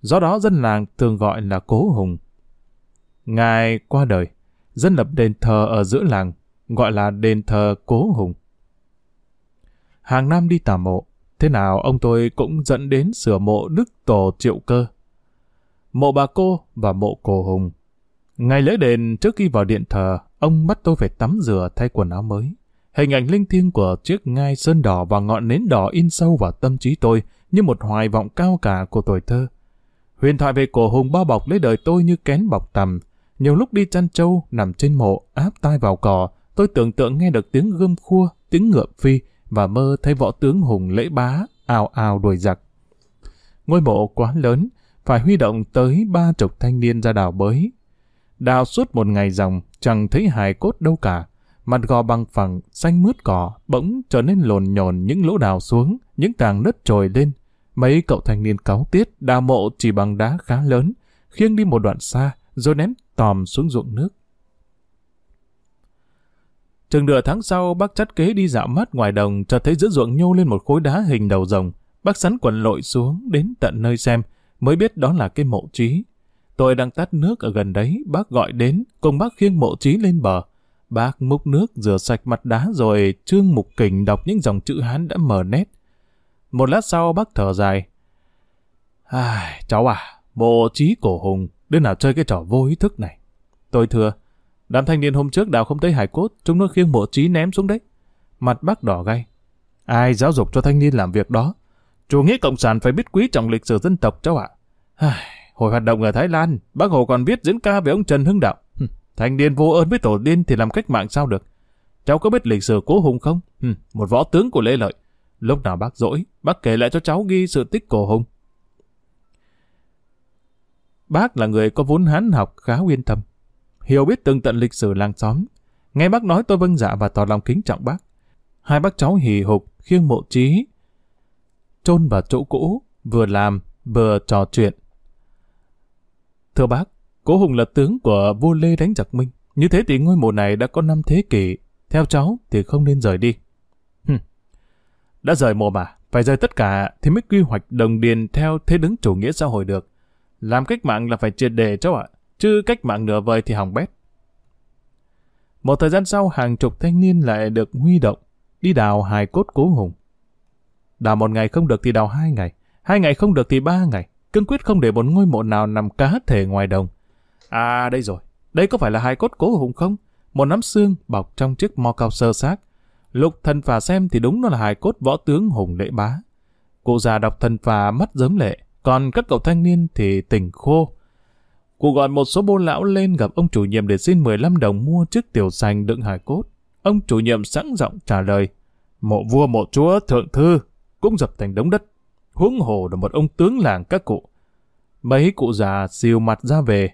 Do đó dân làng thường gọi là Cố Hùng. Ngài qua đời, dân lập đền thờ ở giữa làng, gọi là đền thờ Cố Hùng. Hàng năm đi tà mộ, thế nào ông tôi cũng dẫn đến sửa mộ Đức Tổ Triệu Cơ. Mộ bà cô và mộ Cổ Hùng. Ngày lễ đền trước khi vào điện thờ, ông bắt tôi phải tắm rửa thay quần áo mới. Hình ảnh linh thiêng của chiếc ngai sơn đỏ và ngọn nến đỏ in sâu vào tâm trí tôi như một hoài vọng cao cả của tuổi thơ. Huyền thoại về cổ hùng bao bọc lấy đời tôi như kén bọc tầm, nhiều lúc đi chăn trâu, nằm trên mộ, áp tai vào cỏ, tôi tưởng tượng nghe được tiếng gươm khua, tiếng ngựa phi và mơ thấy võ tướng hùng lễ bá, ào ào đuổi giặc. Ngôi mộ quá lớn, phải huy động tới ba chục thanh niên ra đào bới. Đào suốt một ngày dòng, chẳng thấy hài cốt đâu cả. Mặt gò bằng phẳng, xanh mướt cỏ, bỗng trở nên lồn nhồn những lỗ đào xuống, những tàng đất trồi lên. Mấy cậu thanh niên cáu tiết, đào mộ chỉ bằng đá khá lớn, khiêng đi một đoạn xa, rồi ném tòm xuống ruộng nước. Chừng nửa tháng sau, bác chắt kế đi dạo mắt ngoài đồng, cho thấy giữa ruộng nhô lên một khối đá hình đầu rồng. Bác sắn quần lội xuống, đến tận nơi xem, mới biết đó là cái mộ trí. Tôi đang tắt nước ở gần đấy, bác gọi đến, cùng bác khiêng mộ trí lên bờ. Bác múc nước rửa sạch mặt đá rồi trương mục kình đọc những dòng chữ Hán đã mờ nét. Một lát sau bác thở dài. Ai, cháu à, mộ trí cổ hùng, đứa nào chơi cái trò vô ý thức này. Tôi thưa, đám thanh niên hôm trước đào không thấy hải cốt, chúng nó khiêng mộ trí ném xuống đấy. Mặt bác đỏ gay. Ai giáo dục cho thanh niên làm việc đó? Chủ nghĩa cộng sản phải biết quý trọng lịch sử dân tộc cháu ạ. Hồi hoạt động ở Thái Lan, bác Hồ còn viết diễn ca về ông Trần Hưng Đạo. Thanh niên vô ơn với tổ tiên thì làm cách mạng sao được? Cháu có biết lịch sử cố hùng không? một võ tướng của Lê Lợi. Lúc nào bác dỗi, bác kể lại cho cháu ghi sự tích cổ hùng. Bác là người có vốn hán học khá uyên tâm, hiểu biết từng tận lịch sử làng xóm. Nghe bác nói tôi vâng dạ và tỏ lòng kính trọng bác. Hai bác cháu hì hục khiêng mộ trí, chôn vào chỗ cũ, vừa làm, vừa trò chuyện. Thưa bác, Cố Hùng là tướng của vua Lê đánh giặc Minh. Như thế thì ngôi mộ này đã có năm thế kỷ. Theo cháu thì không nên rời đi. Hừm. Đã rời mộ mà, phải rời tất cả thì mới quy hoạch đồng điền theo thế đứng chủ nghĩa xã hội được. Làm cách mạng là phải triệt đề cháu ạ, chứ cách mạng nửa vời thì hỏng bét. Một thời gian sau, hàng chục thanh niên lại được huy động, đi đào hài cốt cố hùng. Đào một ngày không được thì đào hai ngày, hai ngày không được thì ba ngày, cương quyết không để một ngôi mộ nào nằm cá thể ngoài đồng. À đây rồi, đây có phải là hài cốt cố hùng không? Một nắm xương bọc trong chiếc mò cao sơ xác. Lục thần phà xem thì đúng nó là hài cốt võ tướng Hùng Lễ Bá. Cụ già đọc thần phà mắt giấm lệ, còn các cậu thanh niên thì tỉnh khô. Cụ gọi một số bô lão lên gặp ông chủ nhiệm để xin 15 đồng mua chiếc tiểu sành đựng hải cốt. Ông chủ nhiệm sẵn giọng trả lời, mộ vua mộ chúa thượng thư cũng dập thành đống đất. Huống hồ là một ông tướng làng các cụ. Mấy cụ già siêu mặt ra về.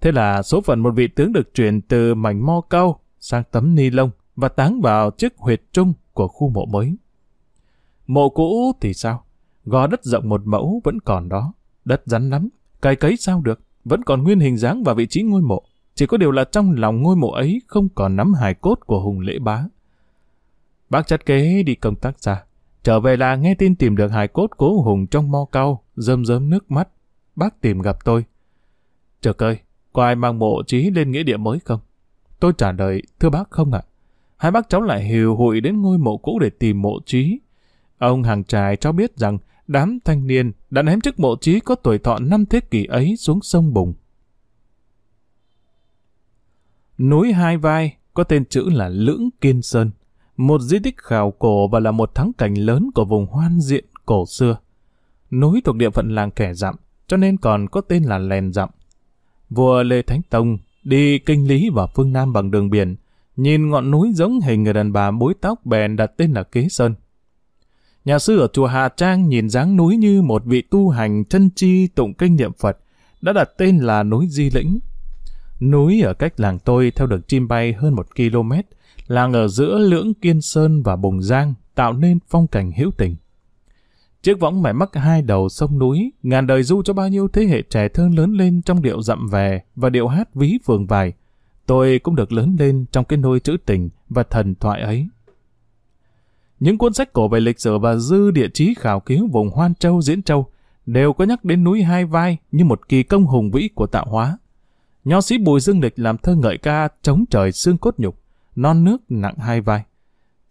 Thế là số phận một vị tướng được chuyển từ mảnh mo cao sang tấm ni lông và táng vào chiếc huyệt trung của khu mộ mới. Mộ cũ thì sao? Gò đất rộng một mẫu vẫn còn đó. Đất rắn lắm, cày cấy sao được, vẫn còn nguyên hình dáng và vị trí ngôi mộ. Chỉ có điều là trong lòng ngôi mộ ấy không còn nắm hài cốt của Hùng Lễ Bá. Bác chắt kế đi công tác xa. Trở về là nghe tin tìm được hài cốt cố Hùng trong mo cao, rơm rớm nước mắt. Bác tìm gặp tôi. Chờ ơi, có ai mang mộ trí lên nghĩa địa mới không? Tôi trả lời, thưa bác không ạ. Hai bác cháu lại hiều hụi đến ngôi mộ cũ để tìm mộ trí. Ông hàng trài cho biết rằng đám thanh niên đã ném chiếc mộ trí có tuổi thọ năm thế kỷ ấy xuống sông Bùng. Núi Hai Vai có tên chữ là Lưỡng Kiên Sơn, một di tích khảo cổ và là một thắng cảnh lớn của vùng hoan diện cổ xưa. Núi thuộc địa phận làng Kẻ Dặm, cho nên còn có tên là Lèn Dặm. Vua Lê Thánh Tông đi kinh lý vào phương Nam bằng đường biển, nhìn ngọn núi giống hình người đàn bà búi tóc bèn đặt tên là Kế Sơn. Nhà sư ở chùa Hà Trang nhìn dáng núi như một vị tu hành chân chi tụng kinh niệm Phật, đã đặt tên là núi Di Lĩnh. Núi ở cách làng tôi theo đường chim bay hơn một km, làng ở giữa lưỡng Kiên Sơn và Bùng Giang tạo nên phong cảnh hữu tình. Chiếc võng mải mắc hai đầu sông núi, ngàn đời du cho bao nhiêu thế hệ trẻ thơ lớn lên trong điệu dặm về và điệu hát ví phường vài. Tôi cũng được lớn lên trong cái nôi trữ tình và thần thoại ấy. Những cuốn sách cổ về lịch sử và dư địa chí khảo cứu vùng Hoan Châu, Diễn Châu đều có nhắc đến núi Hai Vai như một kỳ công hùng vĩ của tạo hóa. Nho sĩ Bùi Dương Lịch làm thơ ngợi ca chống trời xương cốt nhục, non nước nặng hai vai.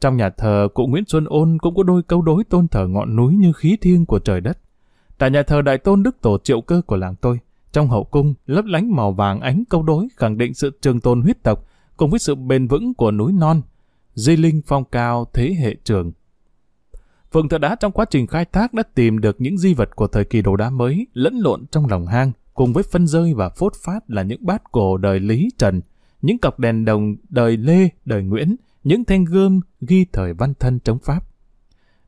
Trong nhà thờ, cụ Nguyễn Xuân Ôn cũng có đôi câu đối tôn thờ ngọn núi như khí thiêng của trời đất. Tại nhà thờ Đại Tôn Đức Tổ Triệu Cơ của làng tôi, trong hậu cung, lấp lánh màu vàng ánh câu đối khẳng định sự trường tồn huyết tộc cùng với sự bền vững của núi non, di linh phong cao thế hệ trường. Phường thợ đá trong quá trình khai thác đã tìm được những di vật của thời kỳ đồ đá mới lẫn lộn trong lòng hang, cùng với phân rơi và phốt phát là những bát cổ đời Lý Trần, những cọc đèn đồng đời Lê, đời Nguyễn, những thanh gươm ghi thời văn thân chống Pháp.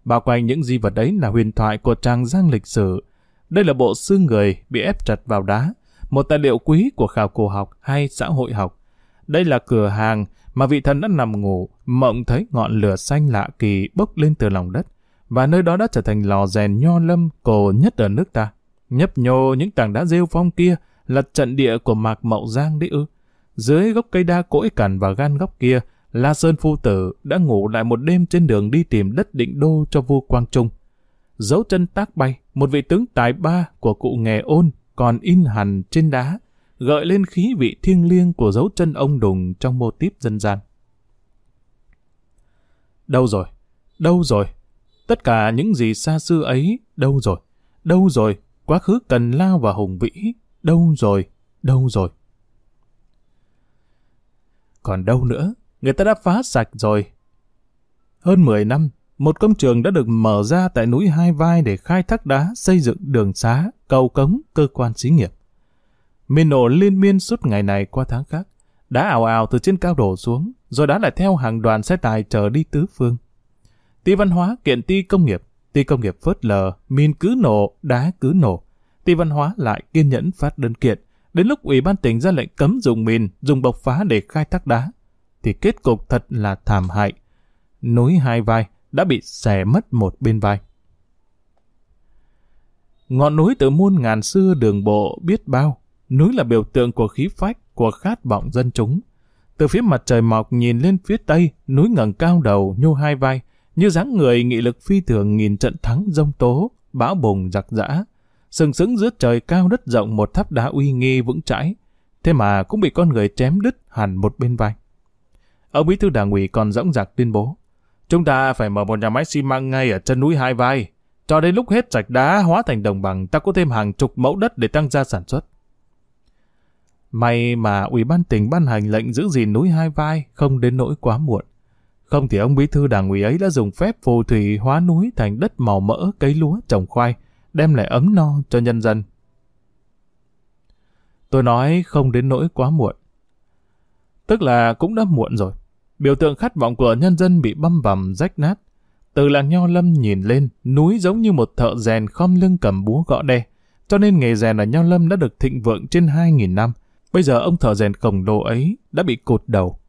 Bao quanh những di vật ấy là huyền thoại của trang giang lịch sử. Đây là bộ xương người bị ép chặt vào đá, một tài liệu quý của khảo cổ học hay xã hội học. Đây là cửa hàng mà vị thần đã nằm ngủ, mộng thấy ngọn lửa xanh lạ kỳ bốc lên từ lòng đất, và nơi đó đã trở thành lò rèn nho lâm cổ nhất ở nước ta. Nhấp nhô những tảng đá rêu phong kia là trận địa của Mạc Mậu Giang đấy ư. Dưới gốc cây đa cỗi cằn và gan góc kia, La Sơn Phu Tử đã ngủ lại một đêm trên đường đi tìm đất định đô cho vua Quang Trung. Dấu chân tác bay, một vị tướng tài ba của cụ nghề ôn còn in hẳn trên đá, gợi lên khí vị thiêng liêng của dấu chân ông đùng trong mô típ dân gian. Đâu rồi? Đâu rồi? Tất cả những gì xa xưa ấy, đâu rồi? Đâu rồi? Quá khứ cần lao và hùng vĩ, đâu rồi? Đâu rồi? Còn đâu nữa? Người ta đã phá sạch rồi. Hơn 10 năm, một công trường đã được mở ra tại núi Hai Vai để khai thác đá, xây dựng đường xá, cầu cống, cơ quan xí nghiệp. Miền nổ liên miên suốt ngày này qua tháng khác. Đá ảo ảo từ trên cao đổ xuống, rồi đá lại theo hàng đoàn xe tài chờ đi tứ phương. Ti văn hóa kiện ti công nghiệp, ti công nghiệp phớt lờ, min cứ nổ, đá cứ nổ. Ti văn hóa lại kiên nhẫn phát đơn kiện. Đến lúc Ủy ban tỉnh ra lệnh cấm dùng mìn, dùng bộc phá để khai thác đá, thì kết cục thật là thảm hại. Núi hai vai, đã bị xẻ mất một bên vai. Ngọn núi từ muôn ngàn xưa đường bộ biết bao, núi là biểu tượng của khí phách, của khát vọng dân chúng. Từ phía mặt trời mọc nhìn lên phía tây, núi ngẩng cao đầu, nhô hai vai, như dáng người nghị lực phi thường nghìn trận thắng dông tố, bão bùng giặc giã. Sừng sững giữa trời cao đất rộng một tháp đá uy nghi vững chãi, thế mà cũng bị con người chém đứt hẳn một bên vai. Ông bí thư đảng ủy còn dõng dạc tuyên bố, chúng ta phải mở một nhà máy xi măng ngay ở chân núi hai vai, cho đến lúc hết sạch đá hóa thành đồng bằng ta có thêm hàng chục mẫu đất để tăng gia sản xuất. May mà Ủy ban tỉnh ban hành lệnh giữ gìn núi hai vai không đến nỗi quá muộn. Không thì ông bí thư đảng ủy ấy đã dùng phép phù thủy hóa núi thành đất màu mỡ cấy lúa trồng khoai, đem lại ấm no cho nhân dân. Tôi nói không đến nỗi quá muộn. Tức là cũng đã muộn rồi. Biểu tượng khát vọng của nhân dân bị băm vằm rách nát. Từ làng Nho Lâm nhìn lên, núi giống như một thợ rèn khom lưng cầm búa gõ đe. Cho nên nghề rèn ở Nho Lâm đã được thịnh vượng trên 2.000 năm. Bây giờ ông thợ rèn khổng lồ ấy đã bị cụt đầu.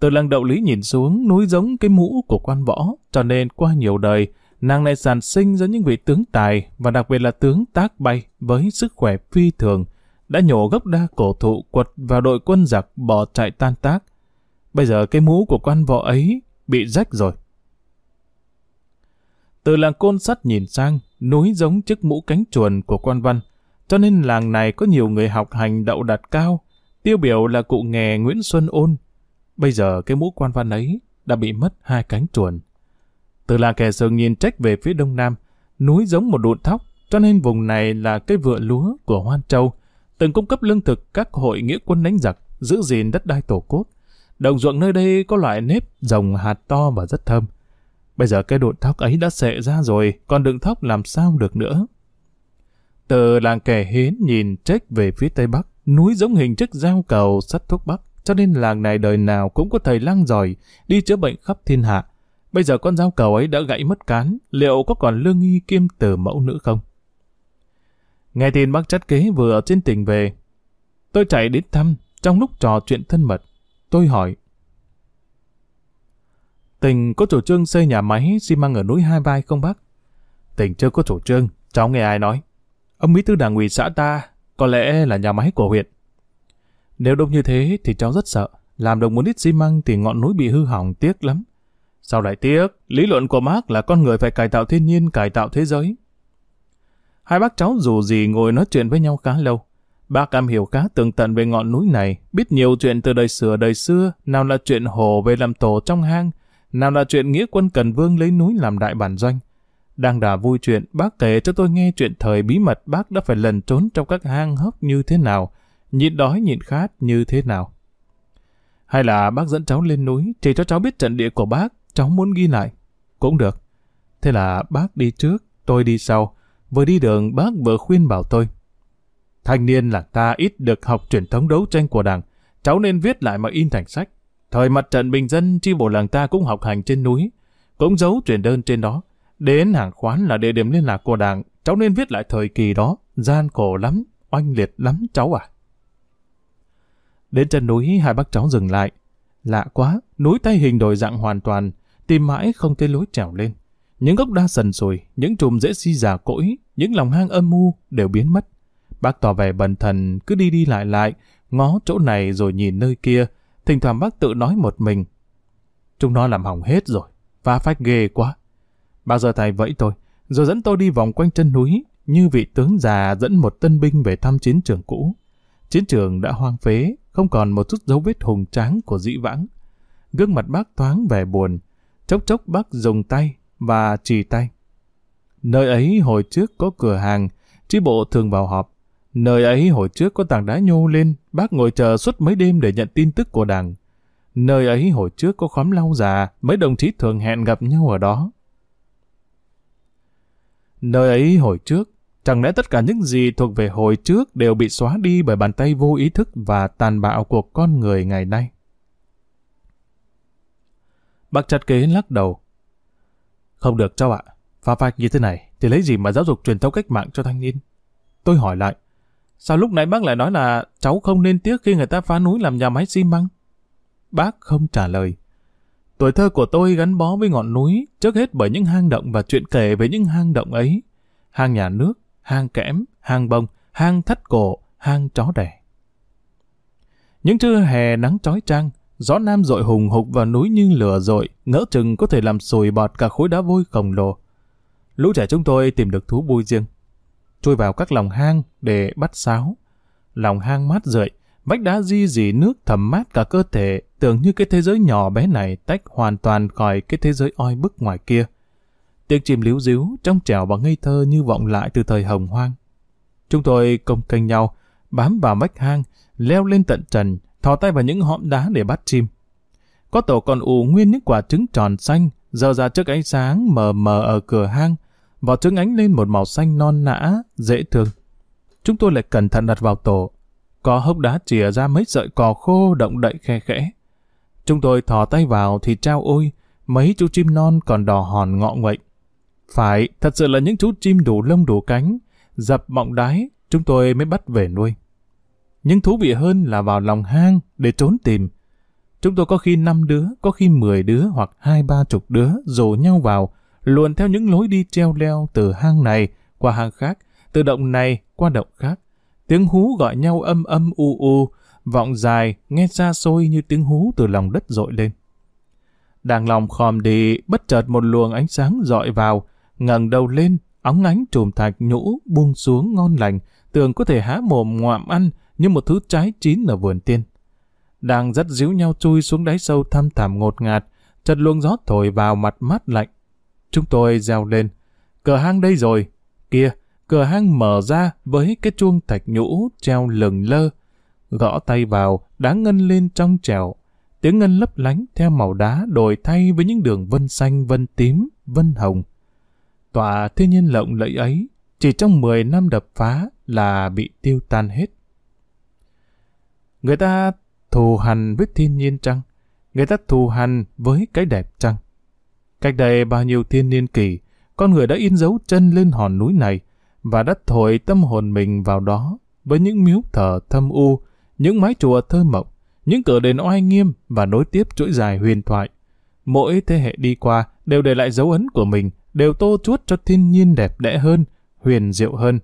Từ làng đậu lý nhìn xuống, núi giống cái mũ của quan võ, cho nên qua nhiều đời, nàng này sản sinh ra những vị tướng tài và đặc biệt là tướng tác bay với sức khỏe phi thường, đã nhổ gốc đa cổ thụ quật vào đội quân giặc bỏ chạy tan tác. Bây giờ cái mũ của quan võ ấy bị rách rồi. Từ làng côn sắt nhìn sang, núi giống chiếc mũ cánh chuồn của quan văn, cho nên làng này có nhiều người học hành đậu đặt cao, tiêu biểu là cụ nghề Nguyễn Xuân Ôn. Bây giờ cái mũ quan văn ấy đã bị mất hai cánh chuồn. Từ làng kẻ sừng nhìn trách về phía đông nam, núi giống một đụn thóc, cho nên vùng này là cây vựa lúa của Hoan Châu, từng cung cấp lương thực các hội nghĩa quân đánh giặc, giữ gìn đất đai tổ quốc. Đồng ruộng nơi đây có loại nếp rồng hạt to và rất thơm. Bây giờ cây đụn thóc ấy đã sệ ra rồi, còn đựng thóc làm sao được nữa. Từ làng kẻ hến nhìn trách về phía tây bắc, núi giống hình chức giao cầu sắt thuốc bắc, cho nên làng này đời nào cũng có thầy lang giỏi đi chữa bệnh khắp thiên hạ. Bây giờ con dao cầu ấy đã gãy mất cán, liệu có còn lương nghi kiêm tử mẫu nữ không? Nghe tin bác chất kế vừa ở trên tỉnh về, tôi chạy đến thăm, trong lúc trò chuyện thân mật, tôi hỏi. Tỉnh có chủ trương xây nhà máy xi măng ở núi Hai Vai không bác? Tỉnh chưa có chủ trương, cháu nghe ai nói. Ông bí thư đảng ủy xã ta, có lẽ là nhà máy của huyện. Nếu đúng như thế thì cháu rất sợ. Làm được một ít xi măng thì ngọn núi bị hư hỏng tiếc lắm. Sao lại tiếc? Lý luận của Mark là con người phải cải tạo thiên nhiên, cải tạo thế giới. Hai bác cháu dù gì ngồi nói chuyện với nhau khá lâu. Bác am hiểu khá tường tận về ngọn núi này, biết nhiều chuyện từ đời xưa đời xưa, nào là chuyện hồ về làm tổ trong hang, nào là chuyện nghĩa quân Cần Vương lấy núi làm đại bản doanh. Đang đà vui chuyện, bác kể cho tôi nghe chuyện thời bí mật bác đã phải lần trốn trong các hang hốc như thế nào, nhịn đói nhịn khát như thế nào. Hay là bác dẫn cháu lên núi, chỉ cho cháu biết trận địa của bác, cháu muốn ghi lại. Cũng được. Thế là bác đi trước, tôi đi sau. Vừa đi đường bác vừa khuyên bảo tôi. Thanh niên là ta ít được học truyền thống đấu tranh của đảng, cháu nên viết lại mà in thành sách. Thời mặt trận bình dân, chi bộ làng ta cũng học hành trên núi, cũng giấu truyền đơn trên đó. Đến hàng khoán là địa điểm liên lạc của đảng, cháu nên viết lại thời kỳ đó, gian khổ lắm, oanh liệt lắm cháu à. Đến chân núi hai bác cháu dừng lại. Lạ quá, núi tay hình đổi dạng hoàn toàn, tìm mãi không thấy lối trèo lên. Những gốc đa sần sùi, những chùm dễ si già cỗi, những lòng hang âm mưu đều biến mất. Bác tỏ vẻ bần thần cứ đi đi lại lại, ngó chỗ này rồi nhìn nơi kia, thỉnh thoảng bác tự nói một mình. Chúng nó làm hỏng hết rồi, phá phách ghê quá. Bao giờ thầy vẫy tôi, rồi dẫn tôi đi vòng quanh chân núi, như vị tướng già dẫn một tân binh về thăm chiến trường cũ. Chiến trường đã hoang phế, không còn một chút dấu vết hùng tráng của dĩ vãng. Gương mặt bác thoáng vẻ buồn, chốc chốc bác dùng tay và chỉ tay. Nơi ấy hồi trước có cửa hàng, chi bộ thường vào họp. Nơi ấy hồi trước có tảng đá nhô lên, bác ngồi chờ suốt mấy đêm để nhận tin tức của đảng. Nơi ấy hồi trước có khóm lau già, mấy đồng chí thường hẹn gặp nhau ở đó. Nơi ấy hồi trước, chẳng lẽ tất cả những gì thuộc về hồi trước đều bị xóa đi bởi bàn tay vô ý thức và tàn bạo của con người ngày nay? Bác chặt kế lắc đầu. Không được cháu ạ, Phá phách như thế này thì lấy gì mà giáo dục truyền thống cách mạng cho thanh niên? Tôi hỏi lại, sao lúc nãy bác lại nói là cháu không nên tiếc khi người ta phá núi làm nhà máy xi măng? Bác không trả lời. Tuổi thơ của tôi gắn bó với ngọn núi, trước hết bởi những hang động và chuyện kể về những hang động ấy. Hang nhà nước, hang kẽm, hang bông, hang thắt cổ, hang chó đẻ. Những trưa hè nắng trói trang, gió nam dội hùng hục vào núi như lửa dội, ngỡ chừng có thể làm sùi bọt cả khối đá vôi khổng lồ. Lũ trẻ chúng tôi tìm được thú vui riêng. Chui vào các lòng hang để bắt sáo. Lòng hang mát rượi, vách đá di dì nước thầm mát cả cơ thể, tưởng như cái thế giới nhỏ bé này tách hoàn toàn khỏi cái thế giới oi bức ngoài kia. Tiếng chim líu díu, trong trẻo và ngây thơ như vọng lại từ thời hồng hoang. Chúng tôi công kênh nhau, bám vào vách hang, leo lên tận trần, thò tay vào những hõm đá để bắt chim. Có tổ còn ủ nguyên những quả trứng tròn xanh, giờ ra trước ánh sáng mờ mờ ở cửa hang, vỏ trứng ánh lên một màu xanh non nã, dễ thương. Chúng tôi lại cẩn thận đặt vào tổ. Có hốc đá chìa ra mấy sợi cò khô động đậy khe khẽ. Chúng tôi thò tay vào thì trao ôi, mấy chú chim non còn đỏ hòn ngọ nguậy. Phải, thật sự là những chú chim đủ lông đủ cánh, dập mọng đái, chúng tôi mới bắt về nuôi. Nhưng thú vị hơn là vào lòng hang để trốn tìm. Chúng tôi có khi năm đứa, có khi mười đứa hoặc hai ba chục đứa rủ nhau vào, luồn theo những lối đi treo leo từ hang này qua hang khác, từ động này qua động khác. Tiếng hú gọi nhau âm âm u u, vọng dài, nghe xa xôi như tiếng hú từ lòng đất dội lên. Đang lòng khòm đi, bất chợt một luồng ánh sáng dọi vào, ngẩng đầu lên, óng ánh trùm thạch nhũ buông xuống ngon lành, tường có thể há mồm ngoạm ăn như một thứ trái chín ở vườn tiên. Đang rất díu nhau chui xuống đáy sâu thăm thảm ngột ngạt, chợt luồng gió thổi vào mặt mát lạnh. Chúng tôi reo lên, cửa hang đây rồi, kia, cửa hang mở ra với cái chuông thạch nhũ treo lừng lơ. Gõ tay vào, đá ngân lên trong trèo. Tiếng ngân lấp lánh theo màu đá đổi thay với những đường vân xanh, vân tím, vân hồng. Tòa thiên nhiên lộng lẫy ấy, chỉ trong 10 năm đập phá là bị tiêu tan hết. Người ta thù hành với thiên nhiên trăng, người ta thù hành với cái đẹp trăng. Cách đây bao nhiêu thiên niên kỷ, con người đã in dấu chân lên hòn núi này và đã thổi tâm hồn mình vào đó với những miếu thờ thâm u, những mái chùa thơ mộng, những cửa đền oai nghiêm và nối tiếp chuỗi dài huyền thoại. Mỗi thế hệ đi qua đều để lại dấu ấn của mình, đều tô chuốt cho thiên nhiên đẹp đẽ hơn, huyền diệu hơn.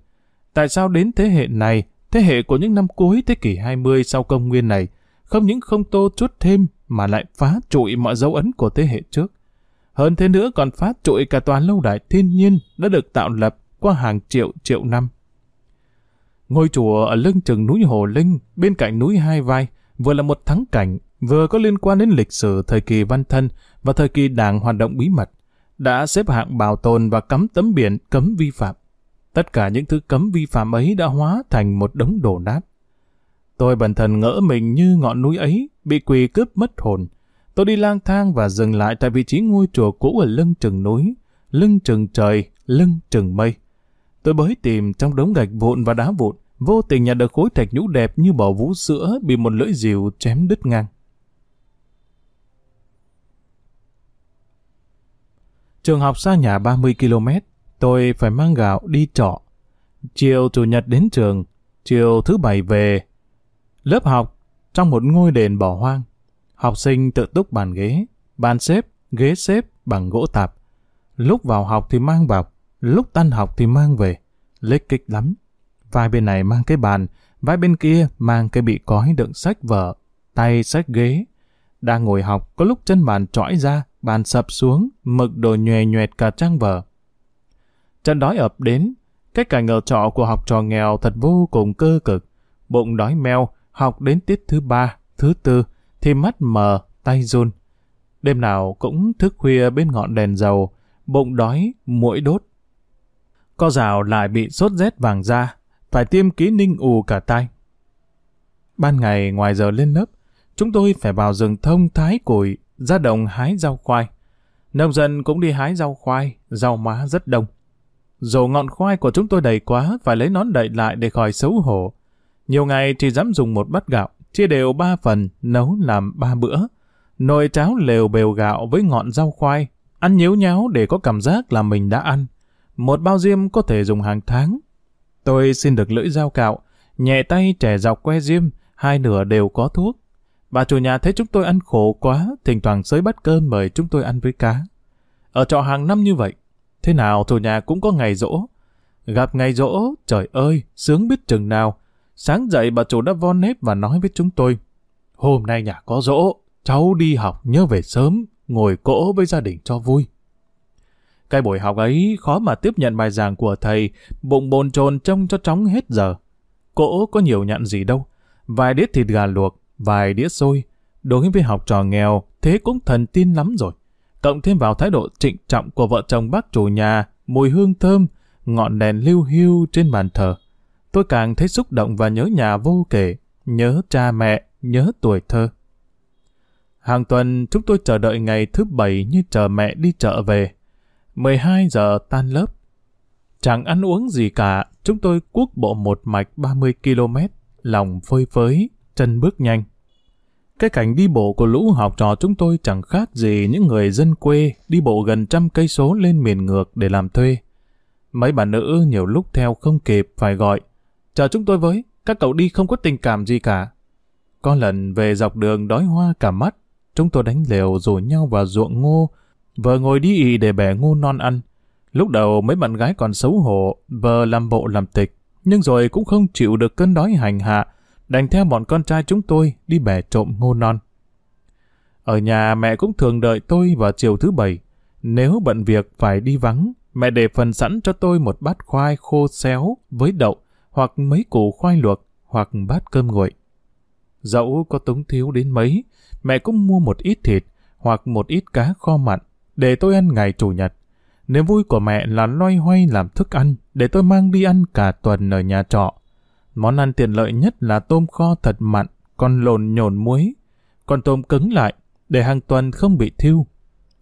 Tại sao đến thế hệ này, thế hệ của những năm cuối thế kỷ 20 sau công nguyên này, không những không tô chút thêm mà lại phá trụi mọi dấu ấn của thế hệ trước? Hơn thế nữa còn phá trụi cả toàn lâu đài thiên nhiên đã được tạo lập qua hàng triệu triệu năm. Ngôi chùa ở lưng chừng núi Hồ Linh, bên cạnh núi Hai Vai, vừa là một thắng cảnh, vừa có liên quan đến lịch sử thời kỳ văn thân và thời kỳ đảng hoạt động bí mật, đã xếp hạng bảo tồn và cấm tấm biển cấm vi phạm. Tất cả những thứ cấm vi phạm ấy đã hóa thành một đống đổ nát. Tôi bần thần ngỡ mình như ngọn núi ấy, bị quỳ cướp mất hồn. Tôi đi lang thang và dừng lại tại vị trí ngôi chùa cũ ở lưng chừng núi, lưng chừng trời, lưng chừng mây. Tôi bới tìm trong đống gạch vụn và đá vụn, vô tình nhặt được khối thạch nhũ đẹp như bò vú sữa bị một lưỡi rìu chém đứt ngang. Trường học xa nhà 30 km, tôi phải mang gạo đi trọ. Chiều chủ nhật đến trường, chiều thứ bảy về. Lớp học trong một ngôi đền bỏ hoang. Học sinh tự túc bàn ghế, bàn xếp, ghế xếp bằng gỗ tạp. Lúc vào học thì mang vào, lúc tan học thì mang về. Lếch kịch lắm. Vai bên này mang cái bàn, vai bên kia mang cái bị cói đựng sách vở, tay sách ghế. Đang ngồi học, có lúc chân bàn trõi ra, bàn sập xuống, mực đồ nhòe nhoẹt cả trang vở. Trận đói ập đến, cái cảnh ở trọ của học trò nghèo thật vô cùng cơ cực. Bụng đói meo, học đến tiết thứ ba, thứ tư, thì mắt mờ, tay run. Đêm nào cũng thức khuya bên ngọn đèn dầu, bụng đói, mũi đốt. Co rào lại bị sốt rét vàng da, phải tiêm ký ninh ù cả tay. Ban ngày ngoài giờ lên lớp, chúng tôi phải vào rừng thông thái củi, ra đồng hái rau khoai. Nông dân cũng đi hái rau khoai, rau má rất đông. Dù ngọn khoai của chúng tôi đầy quá, phải lấy nón đậy lại để khỏi xấu hổ. Nhiều ngày chỉ dám dùng một bát gạo, chia đều ba phần, nấu làm ba bữa. Nồi cháo lều bều gạo với ngọn rau khoai, ăn nhếu nháo để có cảm giác là mình đã ăn. Một bao diêm có thể dùng hàng tháng. Tôi xin được lưỡi dao cạo, nhẹ tay trẻ dọc que diêm, hai nửa đều có thuốc. Bà chủ nhà thấy chúng tôi ăn khổ quá, thỉnh thoảng sới bắt cơm mời chúng tôi ăn với cá. Ở trọ hàng năm như vậy, thế nào chủ nhà cũng có ngày rỗ. Gặp ngày rỗ, trời ơi, sướng biết chừng nào. Sáng dậy bà chủ đã von nếp và nói với chúng tôi, hôm nay nhà có rỗ, cháu đi học nhớ về sớm, ngồi cỗ với gia đình cho vui. Cái buổi học ấy khó mà tiếp nhận bài giảng của thầy, bụng bồn chồn trông cho chóng hết giờ. Cỗ có nhiều nhận gì đâu, vài đĩa thịt gà luộc, vài đĩa xôi. Đối với học trò nghèo, thế cũng thần tin lắm rồi. Cộng thêm vào thái độ trịnh trọng của vợ chồng bác chủ nhà, mùi hương thơm, ngọn đèn lưu hưu trên bàn thờ. Tôi càng thấy xúc động và nhớ nhà vô kể, nhớ cha mẹ, nhớ tuổi thơ. Hàng tuần chúng tôi chờ đợi ngày thứ bảy như chờ mẹ đi chợ về. 12 giờ tan lớp. Chẳng ăn uống gì cả, chúng tôi cuốc bộ một mạch 30 km, lòng phơi phới, chân bước nhanh. Cái cảnh đi bộ của lũ học trò chúng tôi chẳng khác gì những người dân quê đi bộ gần trăm cây số lên miền ngược để làm thuê. Mấy bà nữ nhiều lúc theo không kịp phải gọi. Chờ chúng tôi với, các cậu đi không có tình cảm gì cả. Có lần về dọc đường đói hoa cả mắt, chúng tôi đánh lều rồi nhau vào ruộng ngô, vợ ngồi đi ì để bẻ ngô non ăn. Lúc đầu mấy bạn gái còn xấu hổ, vợ làm bộ làm tịch, nhưng rồi cũng không chịu được cơn đói hành hạ, đành theo bọn con trai chúng tôi đi bẻ trộm ngô non. Ở nhà mẹ cũng thường đợi tôi vào chiều thứ bảy. Nếu bận việc phải đi vắng, mẹ để phần sẵn cho tôi một bát khoai khô xéo với đậu, hoặc mấy củ khoai luộc, hoặc bát cơm nguội. Dẫu có túng thiếu đến mấy, mẹ cũng mua một ít thịt, hoặc một ít cá kho mặn, để tôi ăn ngày Chủ nhật. Niềm vui của mẹ là loay hoay làm thức ăn, để tôi mang đi ăn cả tuần ở nhà trọ. Món ăn tiện lợi nhất là tôm kho thật mặn, con lồn nhồn muối. con tôm cứng lại, để hàng tuần không bị thiêu.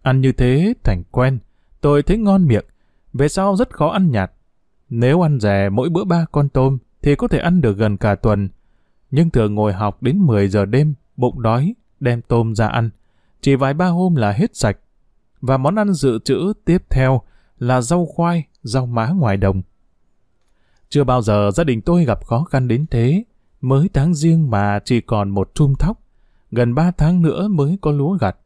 Ăn như thế thành quen, tôi thấy ngon miệng. Về sau rất khó ăn nhạt. Nếu ăn rẻ mỗi bữa ba con tôm, thì có thể ăn được gần cả tuần. Nhưng thường ngồi học đến 10 giờ đêm, bụng đói, đem tôm ra ăn. Chỉ vài ba hôm là hết sạch. Và món ăn dự trữ tiếp theo là rau khoai, rau má ngoài đồng. Chưa bao giờ gia đình tôi gặp khó khăn đến thế. Mới tháng riêng mà chỉ còn một chum thóc. Gần ba tháng nữa mới có lúa gặt.